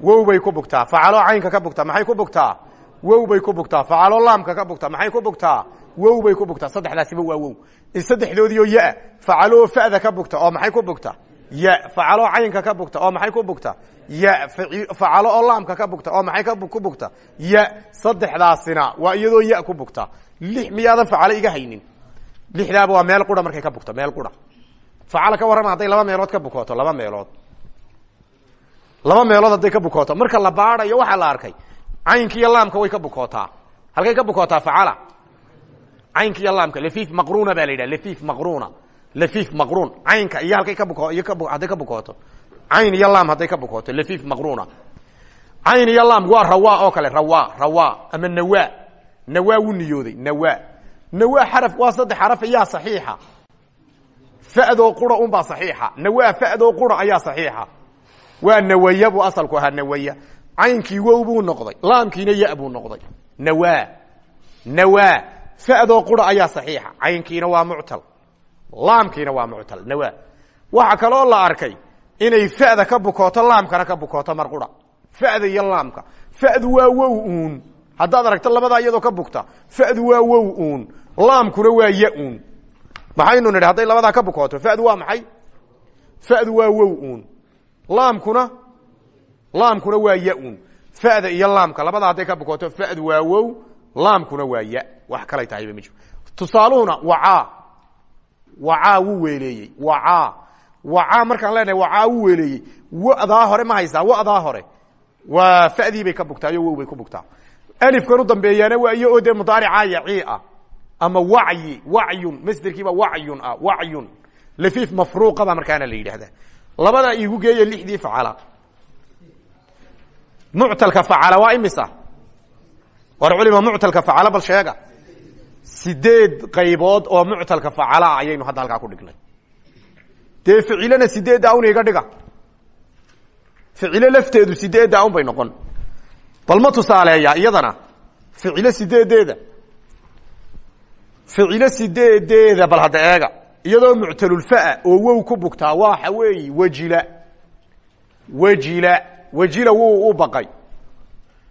Wow bay ku bugtaa. Facalo caynka ka bugta maxay ku bugtaa? Wow bay ku bugtaa. Facalo laamka ka bugta maxay ku bugtaa wow bay ku bugtaa. Saddexdaasiba waa wow. Saddexdoodiioo ya facaloo fa'da ka bugta oo maxay ku bugta? Ya facalo caynka ka bugta oo maxay ku bugta? Ya facalo laamka ka bugta oo maxay ku bugta? Ya saddexdaasina waa iyadoo ya ku bugta. Lix miyaadan facalo iga haynin. Lixdaaba waa meel qura markay ka bugto meel qura. Facala ka warrama hadday laba meelood ka bukooto laba meelood. Laba meelood hadday ka bukooto. Marka la baadayo waxaa la arkay caynka iyo laamka way ka bukootaa. Halkay ka bukootaa facala caynka iyo laamka lafiif maqruna baa la yidhaha lafiif maqruna lafiif maqrun caynka iyo halkay ka buko iyo hadday ka bukooto. Cayn iyo laam hadday ka bukooto lafiif maqruna cayn iyo laam waa rawa oo kale rawa rawa ama nawa nawa wuu niyooday nawa nawa xaraf waa saddex xaraf ayaa saxiixa. Fa'doo qura unbaa saxiixa. Nawaa fa'doo qura ayaa saxiixa. Waa nawaya buu asalku ahaa nawaya. Caynkii wow buu noqday laamkiina ya buu noqday. Nawaa. Nawaa fa'doo qura ayaa saxiixa caynkiina waa muctal laamkiina waa muctal nawaa waxaa kaloo la arkay inay fa'da ka bukooto laamkana ka bukooto mar qura fa'da iyo laamka fa'du waa wow uun haddaad aragto labadaa iyadoo ka bugta fadu waa wow uun laamkuna waa ya uun maxaynu nidhi hadday labadaa ka bukooto fadu waa maxay fadu waa wow uun laamkuna laamkuna waa ya uun fada iyo laamka labada hadday ka bukooto fadu waa wow laamkuna waa ya wax kalay tahayba ma jiro. Tusaaluhuna wacaa wacaa wuu weeleeyey. Wacaa wacaa markaan leenahay wacaa wuu weeleeyey. Wadaa hore ma haysaa wadaa hore. Waa fadii bay ka bugtaayo wow bay ku bugtaa. Alifkan u dambeeyaana waa iyo oo dee mudaaricaa yacii ah. Ama wacyi wacyun masderkiiba wacyun ah wacyun. Lafiif mafruuqada markaana la yidhahdaa labada iigu geeya lixdii facala. Muctalka facala waa imisa? War culima muctalka facala bal sheega sideed qaybood oo muctalka facalaa ayaynu hadda halkaa ku dhignay. Dee ficilena sideedda un iga dhiga. Ficilo lafteedu sideedda un bay noqon. Bal ma tusaaleeyaa iyadana ficilo sideedeeda. Ficilo sideedeeda bal hadda eega. Iyadoo muctalulfaa oo wow ku bugtaa waxa weeyi wajila. Wajila wajila wow u baqay.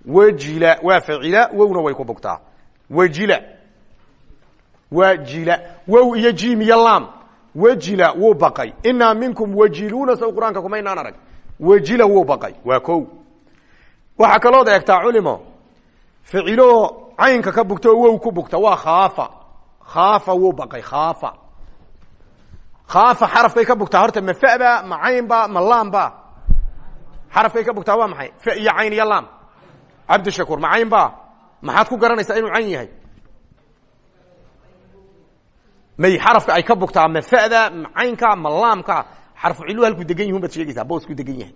Wajila waa ficila wowna way ku bugtaa wajila wajila wow iyo jim iyo lam wajila wuu baqay. Inaa minkum wajiluuna sow qur'aanka kumaynaan arag. Wajila wuu baqay. Waa ko waxaa kalood eegtaa culimo. Ficilo caynka ka bugta oo wow ku bugta. Waa khaafa. Khaafa wuu baqay khaafa. Khaafa xarafkay ka bugtaa. Horta ma faba ma caynba ma laamba xarafkay ka bugtaa waa maxay? Fa iyo cayn iyo laam. Cabdishakuur ma cayn ba? Maxaad ku garanaysaa inuu cayn yahay may xarafka ay ka bugtaa ma fada caynka ma laamka. Xarfu cilu halkuu degan yihun baad sheegaysaa boosku degan yahay.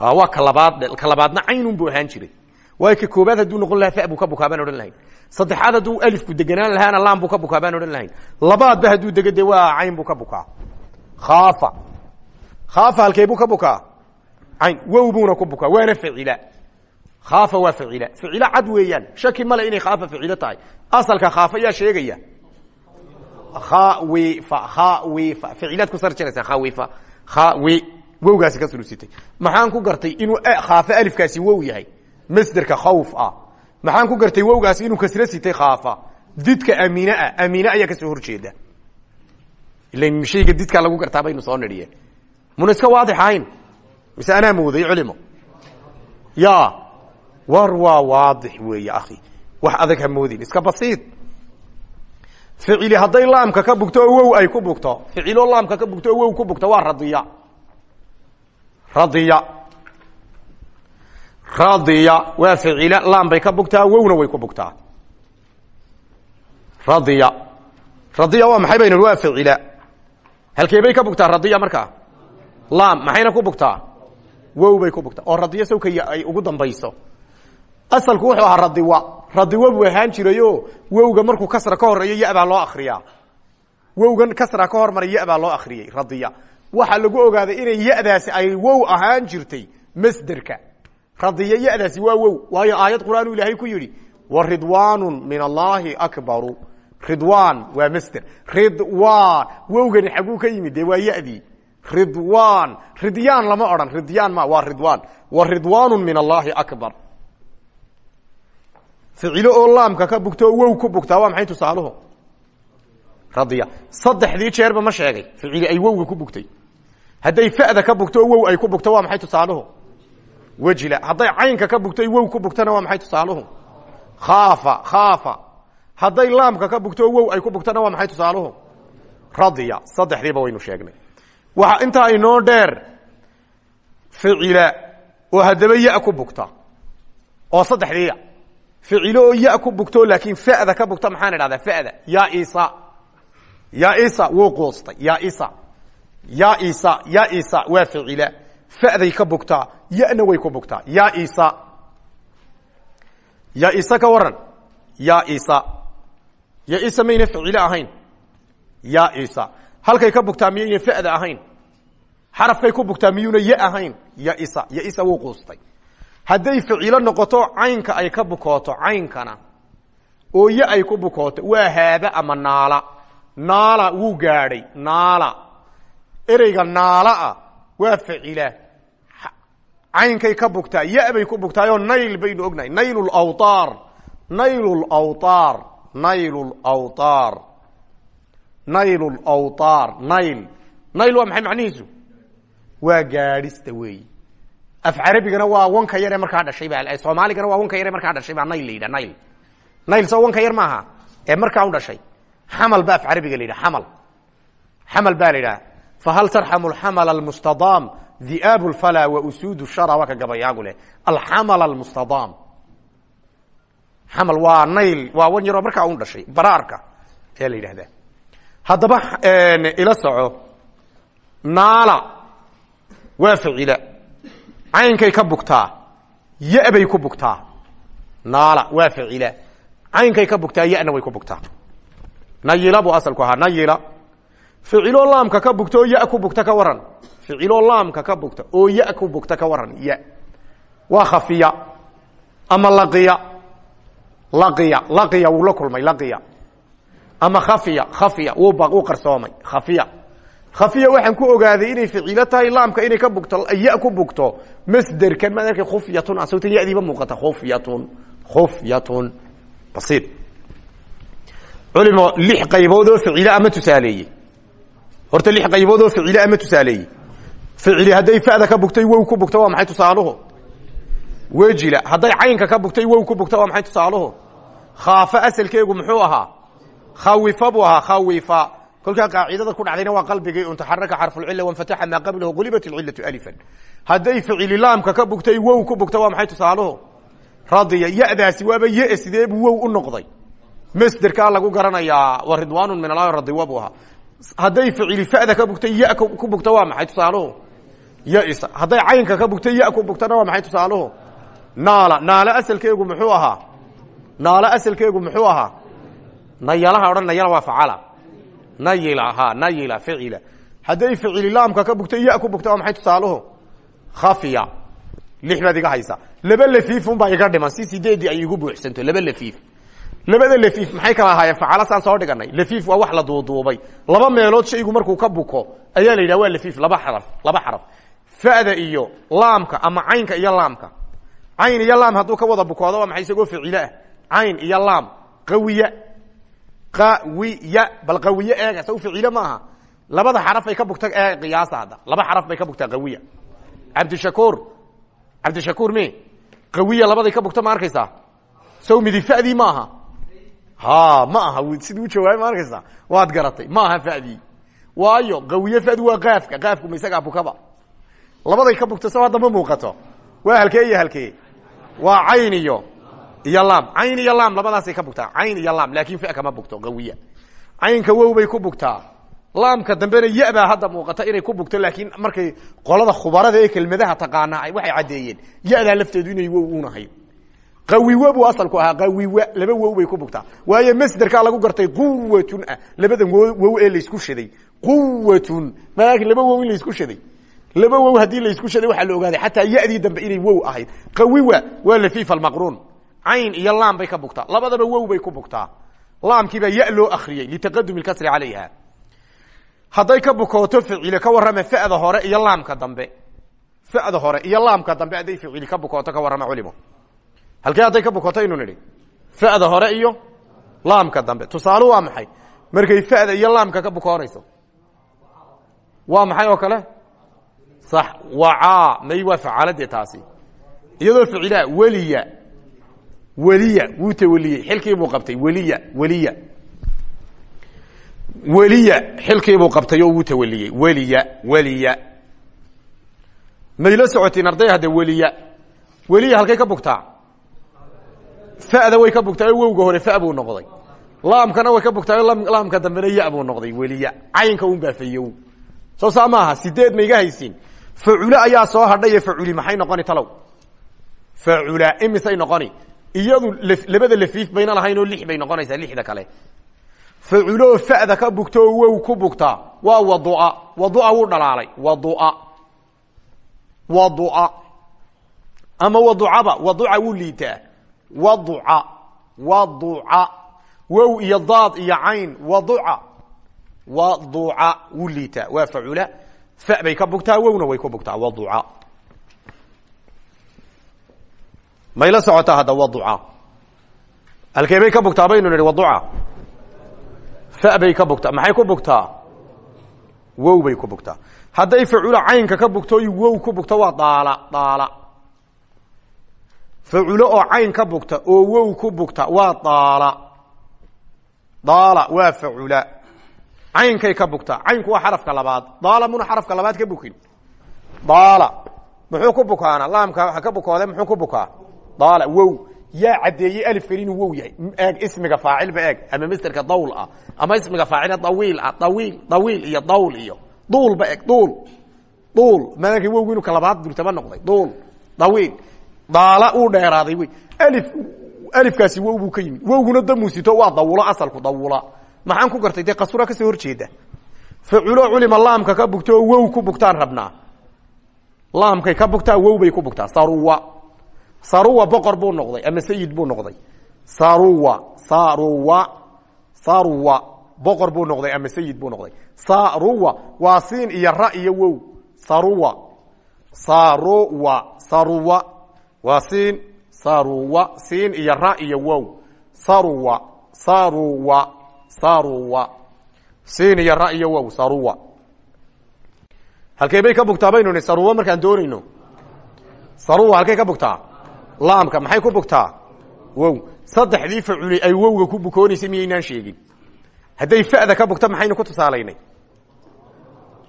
Waa ka labaad ka buu ahaan jiray. Waayo ka koobaad hadduu noqon lahaa fa ka bukaa baan lahayn. Saddexaad hadduu alifku deganaan lahaana laam buu ka bukaa baan odhan lahayn. Labaadba hadduu dego de waa cayn buu ka bukaa khaafa. Khaafa halkee buu ka bukaa cayn. Wow buuna ku bukaa waana facila khaafa waa facila facilo cad weeyaan. Shaki male inay khaafa facilo tahay. Asalka khaafa yaa sheegaya ficilaad ku sar jiraysaa khawifa khawi wowgaasi ka sulusitay. Maxaan ku gartay inuu khaafa alifkaasi wow yahay? Masderka khawf ah maxaan ku gartay wowgaasi inuu kasro sitay khaafa didka amiinea amiine ayaa ka soo horjeeda ilan shayga didkaa lagu gartaa baynu soo nidhiyeen muna iska waadix ahayn? Mise anaa mooday culimo? Ya war waa waadix weeye akhi. Wax adag ha moodin. Iska basiid ficili hadday laamka ka bugto oo wow ay ku bugto. Ficilo laamka ka bugto oo wow ku bugto waa radiya. Radiya. Radiya waa ficila laam bay ka bugtaa wowna way ku bugtaa radiya. Radiya waa maxay baynu waa ficila? Halkee bay ka bugtaa radiya markaa laam maxayna ku bugtaa? Wow bay ku bugtaa. Oo radiya sawka ay ugu dambayso. Asalku wuxuu ahaa radiwa radiwa buu ahaan jirayo wowga markuu kasra ka horeeyo yabaa loo akriyaa wowgan kasra ka hormara yabaa loo akriyey radiya waxaa lagu ogaaday inay yadaasi ay wow ahaan jirtay masderka. Radiya yadaasi waa wow. Waayo aayad qur'aanu ilaahay ku yidhi wa ridwaanu min allahi akbaru. Ridwan waa masder. Ridwan wowgani xaguu ka yimid dee waa yadii ridwan ridyaan lama odhan. Ridyaan ma waa ridwan wa ridwaanu min allahi akbar ficilo oo laamka ka bugto oo wow ku bugtaa waa maxay tusaaluhu? Radiya. Saddexdii jeerba ma sheegay ficili ay wowga ku bugtay. Hadday fa'da ka bugto oo wow ay ku bugto waa maxay tusaaluhu? Wejila hadday caynka ka bugto wow ku bugtana waa maxay tusaaluhu? Khaafa khaafa. Hadday laamka ka bugto oo wow ay ku bugtana waa maxay tusaaluhu? Radiya. Saddexdiiba waynu sheegnay. Waxa intaa inoo dheer ficila oo haddaba ya ku bugta oo saddexdiiya ficilo oo ya ku bugto laakiin fa'da ka bugta maxaan idhahdaa fa'da. Ya isa. Ya isa wuu quustay ya isa. Ya isa ya isa waa ficila. Fa'day ka bugtaa yana way ku bugtaa. Ya isa. Ya isa ka waran ya isa. Ya isa mayna ficilo ahayn. Ya isa. Halkay ka bugtaa miyayna fa'da ahayn? Xarafkay ku bugtaa miyuuna ya ahayn? Ya isa. Ya isa wuu quustay hadday ficilo noqoto caynka ay ka bukooto caynkana oo ya ay ku bukooto waa haaba ama naala. Naala wuu gaadhay naala. Ereyga naala ah waa ficila. Caynkay ka bugtaa ya bay ku bugtaayoo nayl baynu ognahay. Nayl lawtaar nayl lawtaar nayl lawtaar nayl lawtaar nayl. Nayl waa maxay macnihiisu? Waa gaadhista weeyi af carabigana waa wanka yare markaa dhashay ba soomaaligana waa wanka yare markaa dhashay baa nayl la yidhaha nayl nayl soo wanka yar maaha ee markaa u dhashay. Xamal ba af carabiga la yidhaha xamal. Xamal baa la yidhaha fahal tarxamu alxamal almustadaam diaab lfala wausuud shara. Waa ka gabayaagu leh. Alxamal almustadaam xamal waa nayl waa wan yaroo markaa un dhashay baraarka ayaa la yidhahdaa. Haddaba ila soco. Naala. Waa ficila caynkay ka bugtaa yabay ku bugtaa. Naala waa ficila caynkay ka bugtaa yana way ku bugtaa. Nayila buu asalku ahaa nayila. Ficiloo laamka ka bugta oo ya ku bugta ka waran. Ficiloo laamka ka bugta oo ya ku bugta ka waran ya waa khafiya ama laqiya? Laqiya laqiya wuu la kulmay laqiya. Ama khafiya khafiya wuu qarsoomay khafiya khafiya waxaan ku ogaaday inay ficilo tahay laamka inay ka bugto ya ku bugto. Masderkan maad arkay khufyatun asawta yadiiba muuqata khufyatun khufyatun basiid culimo lix qaybood oo ficilo ama tusaaleeye horta lix qaybood oo ficile ama tusaaleeye ficili hadday fada ka bugtay wow ku bugto waa maxay tusaaluhu? Wejila hadday caynka ka bugtay wow ku bugto waa maxay tusaaluhu? Khaafa asalkeegu muxuu ahaa? Khawifa buu ahaa khawifa kolkaa qaacidada ku dhacdayna waa qalbigii un taxaraka xarfulcila wanfataxa maa qablahu qulibat ilcilatu alifan. Hadday ficili laamka ka bugtay wow ku bugto waa maxay tusaaluhu? Radiya yadaasi waaba ye sidee buu wow u noqday? Masderkaa lagu garanayaa wa ridwaanu min allahi radiwa buu ahaa. Hadday ficili fada ka bugtay ya ku bugto waa maxay tusaaluhu? Yasa hadday caynka ka bugtay ya ku bugtona waa maxay tusaaluhu? Naala. Naala asalkeegu muxuu ahaa? Naala asalkeegu muxuu ahaa? Nayalaha odhan nayala waa facala ficila hadday ficili laamka ka bugtay ya ku bugta waa maxay tusaaluhu? Khafiya. Lix baad iga haysa. Laba lafiifun baa iga dhiman. Si sideedii ay igu buuxsanto laba lafiif. Labada lafiif maxay kala ahaayeen facala saan soo dhiganay? Lafiif waa wax la duuduubay. Laba meelood shaygu markuu ka buko ayaa la yidhaha waa lafiif laba xaraf laba xaraf. Fada iyo laamka ama caynka iyo laamka. Cayn iyo laam hadduu ka wada bukoodo waa maxay isagoo ficilo ah? Cayn iyo laam qawiya qawiya bal qawiye eega saw ficilo maaha labada xaraf bay ka bugta ee qiyaasa hadda. Laba xaraf bay ka bugtaa qawiya cabdishakuur cabdishakuur me qawiya labaday ka bugta ma arkaysaa saw midifadii ma aha? Ha ma aha sidii u jawaabay ma arkaysaa waad garatay ma aha fadii waayo qawiye fadi waa qaafka qaafku ma isagaa bukaba. Labaday ka bugta saw hadda ma muuqato. Waa halkee iyo halkee? Waa cayn iyo iyo laam cayn iyo laam labadaasay ka bugtaa cayn iyo laam laakin fa kama bugto qawiya caynka wow bay ku bugtaa. Laamka dambena ya baa hadda muuqata inay ku bugto laakiin markay qolada khubarada ee kelmadaha taqaanaa waxay caddeeyeen yadaa lafteedu inay wow unahayd qawiwa buu asalku ahaa qawiwa laba wow bay ku bugtaa. Waayo masderkaa lagu gartay quwatun ah labadan wow ee laysku shaday quwatun malaakin laba wow in laysku shaday laba wow haddii laysku shaday waxaa la ogaaday xataa yadii dambe inay wow ahayd. Qawiwa waa lafiif almaqruun cayn iyo laam bay ka bugtaa labadaba wow bay ku bugtaa laamkiibaa ya loo akriyey litaqadumi kasri calayha hadday ka bukooto ficile ka warrama fada hore iyo laamka dambe fada hore iyo laamka dambe hadday ficili ka bukooto ka warrama culimo halkee hadday ka bukooto aynu nidhi fada hore iyo laamka dambe tusaale waa maxay markay fada iyo laamka ka bukoonayso waa maxay oo kale sax wacaa weliya wuu taweliyey xilkiibuu qabtay weliya weliya. Weliya xilkiibuu qabtay oo wuu taweliyey weliya weliya. Mayla socotiin arday hadde weliya. Weliya halkay ka bugtaa? Fada way ka bugtaa oo wowga hore fa noqday. Laamkana way ka bugtaa oo laamka dambena ya buu noqday weliya. Caynka un baafayow soo saa maaha sideed mayga haysiin. Facula ayaa soo hadhaye faculi maxay noqoni talow? Facula imisay noqoni iyadu labada lafiif bayna lahayn oo lix bay noqonaysaa lixda kale. Faculoo fada ka bugta oo wow ku bugtaa waa wadua. Wadua wuu dhalaalay. Wadua. Wadua. Ama waducaba waduca wuu liitaa. Waduca waduca wow iyo daad iyo cayn. Waduca waduca wuu liitaa. Waa facula fa bay ka bugtaa wowna way ku bugtaa. Waduca mayla socotaa hadda waduca. Halkeebay ka bugtaa baynu nihi waduca. Fa bay ka bugtaa maxay ku bugtaa? Wow bay ku bugtaa. Hadday faculo caynka ka bugto oy wow ku bugto waa daala daala. Faculo oo cayn ka bugta oo wow ku bugta waa daala. Daala waa facula caynkay ka bugtaa caynku waa xarafka labaad. Daala muna xarafka labaad ka bukin daala. Muxuu ku bukaana? Laamka ka bukoode muxuu ku bukaa daala wow. Yaa caddeeyey alifkan inuu wow yahay. Eeg ismiga faacilba eeg. Ama masterka dawl ah. Ama ismiga faacila dawiil ah. Dawiil dawiil iyo dawl iyo. Duulba eg duul. Duul. Maanka wowgu inuu kalabaad durtaba noqday. Duul. Dawiil. Daala uu dheeraaday wey. Alif alifkaasi wow buu ka yimid. Wowguna damuusito waa dawulo asalku dawula maxaan ku gartay? Dee kasura ka soo horjeeda. Faculo culima laamka ka bugto oo wow ku bugtaan rabnaa. Laamkay ka bugtaa saruwa boqor buu noqday ama sayid buu noqday. Saruwa saruwa saruwa boqor buu noqday ama sayid buu noqday. Saruwa waa siin iyo ra iyo wow. Saruwa saruwa saruwa waa siin saruwa siin iyo ra iyo wow. Saruwa saruwa saruwa siin iyo ra iyo wow saruwa. Halkey bay ka bugtaa baynu ni saruwa markaan doonayno. Saruwa halkay ka bugtaa laamka maxay ku bugtaa? Wow. Saddexdii faculi ay wowga ku bukoonaysay miyaynaan sheegin. Hadday fa'da ka bugto maxaynu ku tusaalaynay?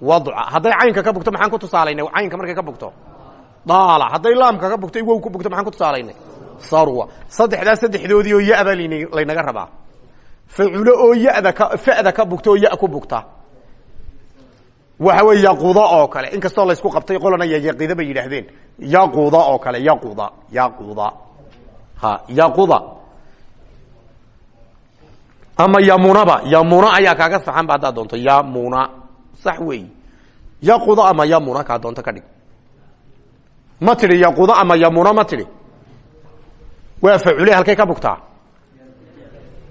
Wadca. Hadday caynka ka bugto maxaan ku tusaalaynay? Caynka markay ka bugto? Daala. Hadday laamka ka bugto wow ku bugto maxaan ku tusaalaynay? Sarwa. Saddexdaas saddexdoodii oo ya baa ln laynaga rabaa. Faculo oo yada ka fa'da ka bugto oo ya ku bugta waxa wey yaquda oo kale. In kastoo laysku qabtay qolana yaqida bay yidhaahdeen. Yaquda oo kale yaquda yaquda ha yaquda ama yamunaba yamuna ayaa kaaga saxan ba doonto. Yamuna sax wey yaquda ama yamuna kaa doonto ka dhig. Ma tidhi yaquda ama yamuna ma tidhi. Waa facule halkay ka bugtaa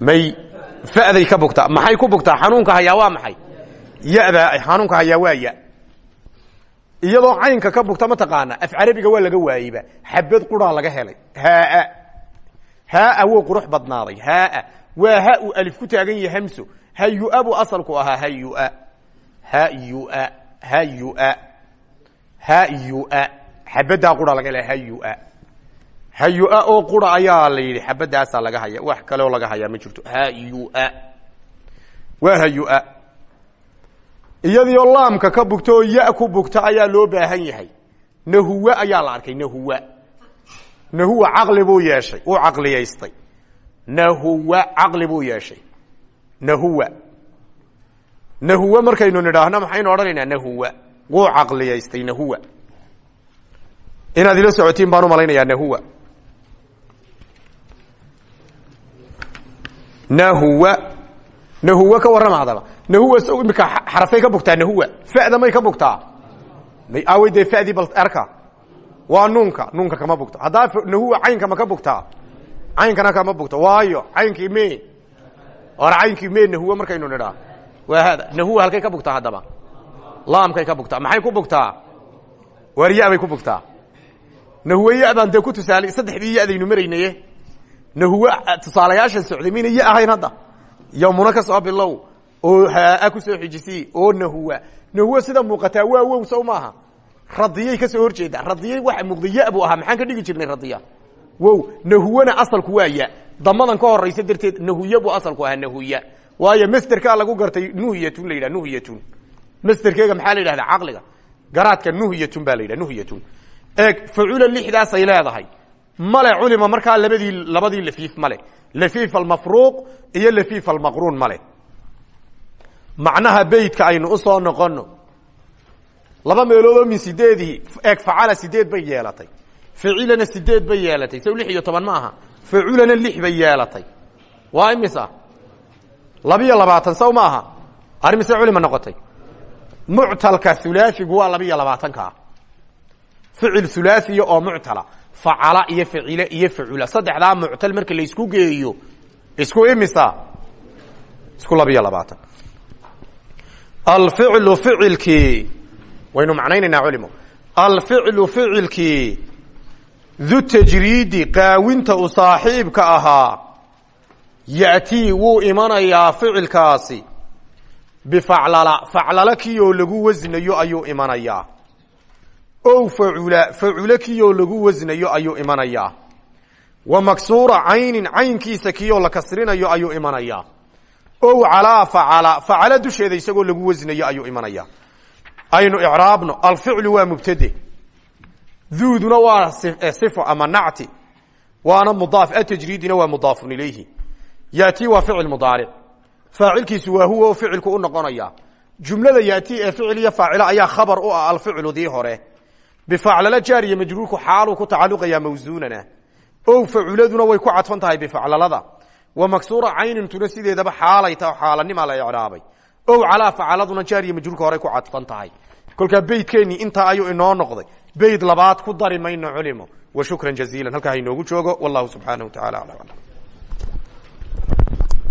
may fa'day ka bugtaa maxay ku bugtaa xanuunka hayaa waa maxay yada xanuunka hayaa waa ya. Iyadoo caynka ka bugta mataqaana af carabiga waa laga waayeyba xabad quraa laga helay. Haa haa wou qurux badnaaday. Haa waa ha uu alif ku taagan yahay hamso hayua buu asalku ahaa hayua. Hayua. Hayua. Hayua. Qura laga helay hayua. Hayua oo qura ayaa la yidhi xabadaasaa laga haya. Wax kaleoo laga hayaa ma jirto. Hayua. Waa hayua iyadioo laamka ka bugta oo ya ku bugta ayaa loo baahan yahay. Nahuwa ayaa la arkay nahuwa. Nahuwa caqli buu yeeshay uu caqliyaystay. Nahuwa caqli buu yeeshay. Nahuwa. Nahuwa markaynu nidhaahno maxaynu odhanaynaa nahuwa? Wuu caqliyaystay nahuwa. Inaad ila socotiin baan u malaynayaa nahuwa. Nahuwa nahuwa ka warrama hadaba. Nahuwa s imika xarafay ka bugtaa nahuwa. Fa'da may ka bugtaa may aawey dee fa'dii bal arka. Waa nuunka nuunka kama bugto haddaa nahuwa caynka ma ka caynkana kama bugto waayo caynkii me. Or caynkii me nahuwa markaynu nidhaa. Waa hada nahuwa halkay ka bugtaa haddaba laamkay ka bugtaa maxay ku bugtaa waar ya bay ku bugtaa nahuwa ya baan ku tusaale saddexdii yadaynu maraynaye nahuwa tusaalayaashan socday mayna ya ahayn hadda yomuna ka soo bilow oo haa ku soo xijisi oo nahuwa. Nahuwa sida muuqataa waa wow sow maaha radiyay ka soo horjeedaa radiyay waxa muuqda ya buu ahaa maxaan ka dhigi jirnay radiya? Wow nahuwana asalku waa ya damadan ka horaysa darteed nahuya buu asalku ahaa nahuya. Waayo masderkaa lagu gartay nuhyatun la yidhaha nuhyatun masderkeega maxaa la yidhahdaa? Caqliga. Garaadka nuhyatun baa la yidhaha nuhyatun eeg facula lixdaasay leedahay. Male culima markaa labadii labadii lafiif male lafiif almafruuq iyo lafiif almaqruun male macnaha beytka aynu u soo noqono laba meelood oo min sideedii eeg facala sideed bay yeelatay facilana sideed bay yeelatay saw lix iyo toban ma aha faculana lix bay yeelatay waa imisa labiyo labaatan saw ma aha arrimise culima noqotay muctalka hulaafigu waa labiyo labaatanka ficil hulaafiya oo muctala facala iyo facile iyo facula saddexdaa muctal marka la isku geeyo isku imisa? Isku labiyo labaatan. Alficlu ficilkii waynu macnaynaynaa culimo alficlu ficilkii du tajriidi qaawinta u saaxiibka ahaa ya'tii wuu imanayaa ficilkaasi. Bifaclala faclala kiyoo lagu wasnayo ayuu imanayaa ow facula facula kiyoo lagu wasnayo ayuu imanayaa wa maksuura caynin caynkiisa kiyoo la kasrinayo ayuu imanayaa ow calaa facala facala dusheeda isagoo lagu wasnayo ayuu imanayaa aynu icraabno alficlu waa mubtade. Duuduna waa sifo ama nacti. Waana mudaaf atajriidina waa mudaafun ilayhi. Yaati waa ficil mudaaric faacilkiisu waa huwa oo ficilku u noqonaya. Jumlada yaati ee ficil iyo faacilo ayaa khabar u ah alficlu dii hore bifaclala jaariya majruurku xaaluu ku tacaluqayaa mawsuunana ow faculaduna way ku cadfan tahay bifaclalada wa maksuura caynintuna sideedaba xaalay ta xaalanima la icraabay ow calaa facaladuna jaariya majruurka horey ku cadfan tahay kolkaa beydkeennii intaa ayuu inoo noqday beyd labaad ku dari mayno culimo wa shukran jaziilan halkaa hainoogu joogo wallahu subxaanahu wa tacala aclam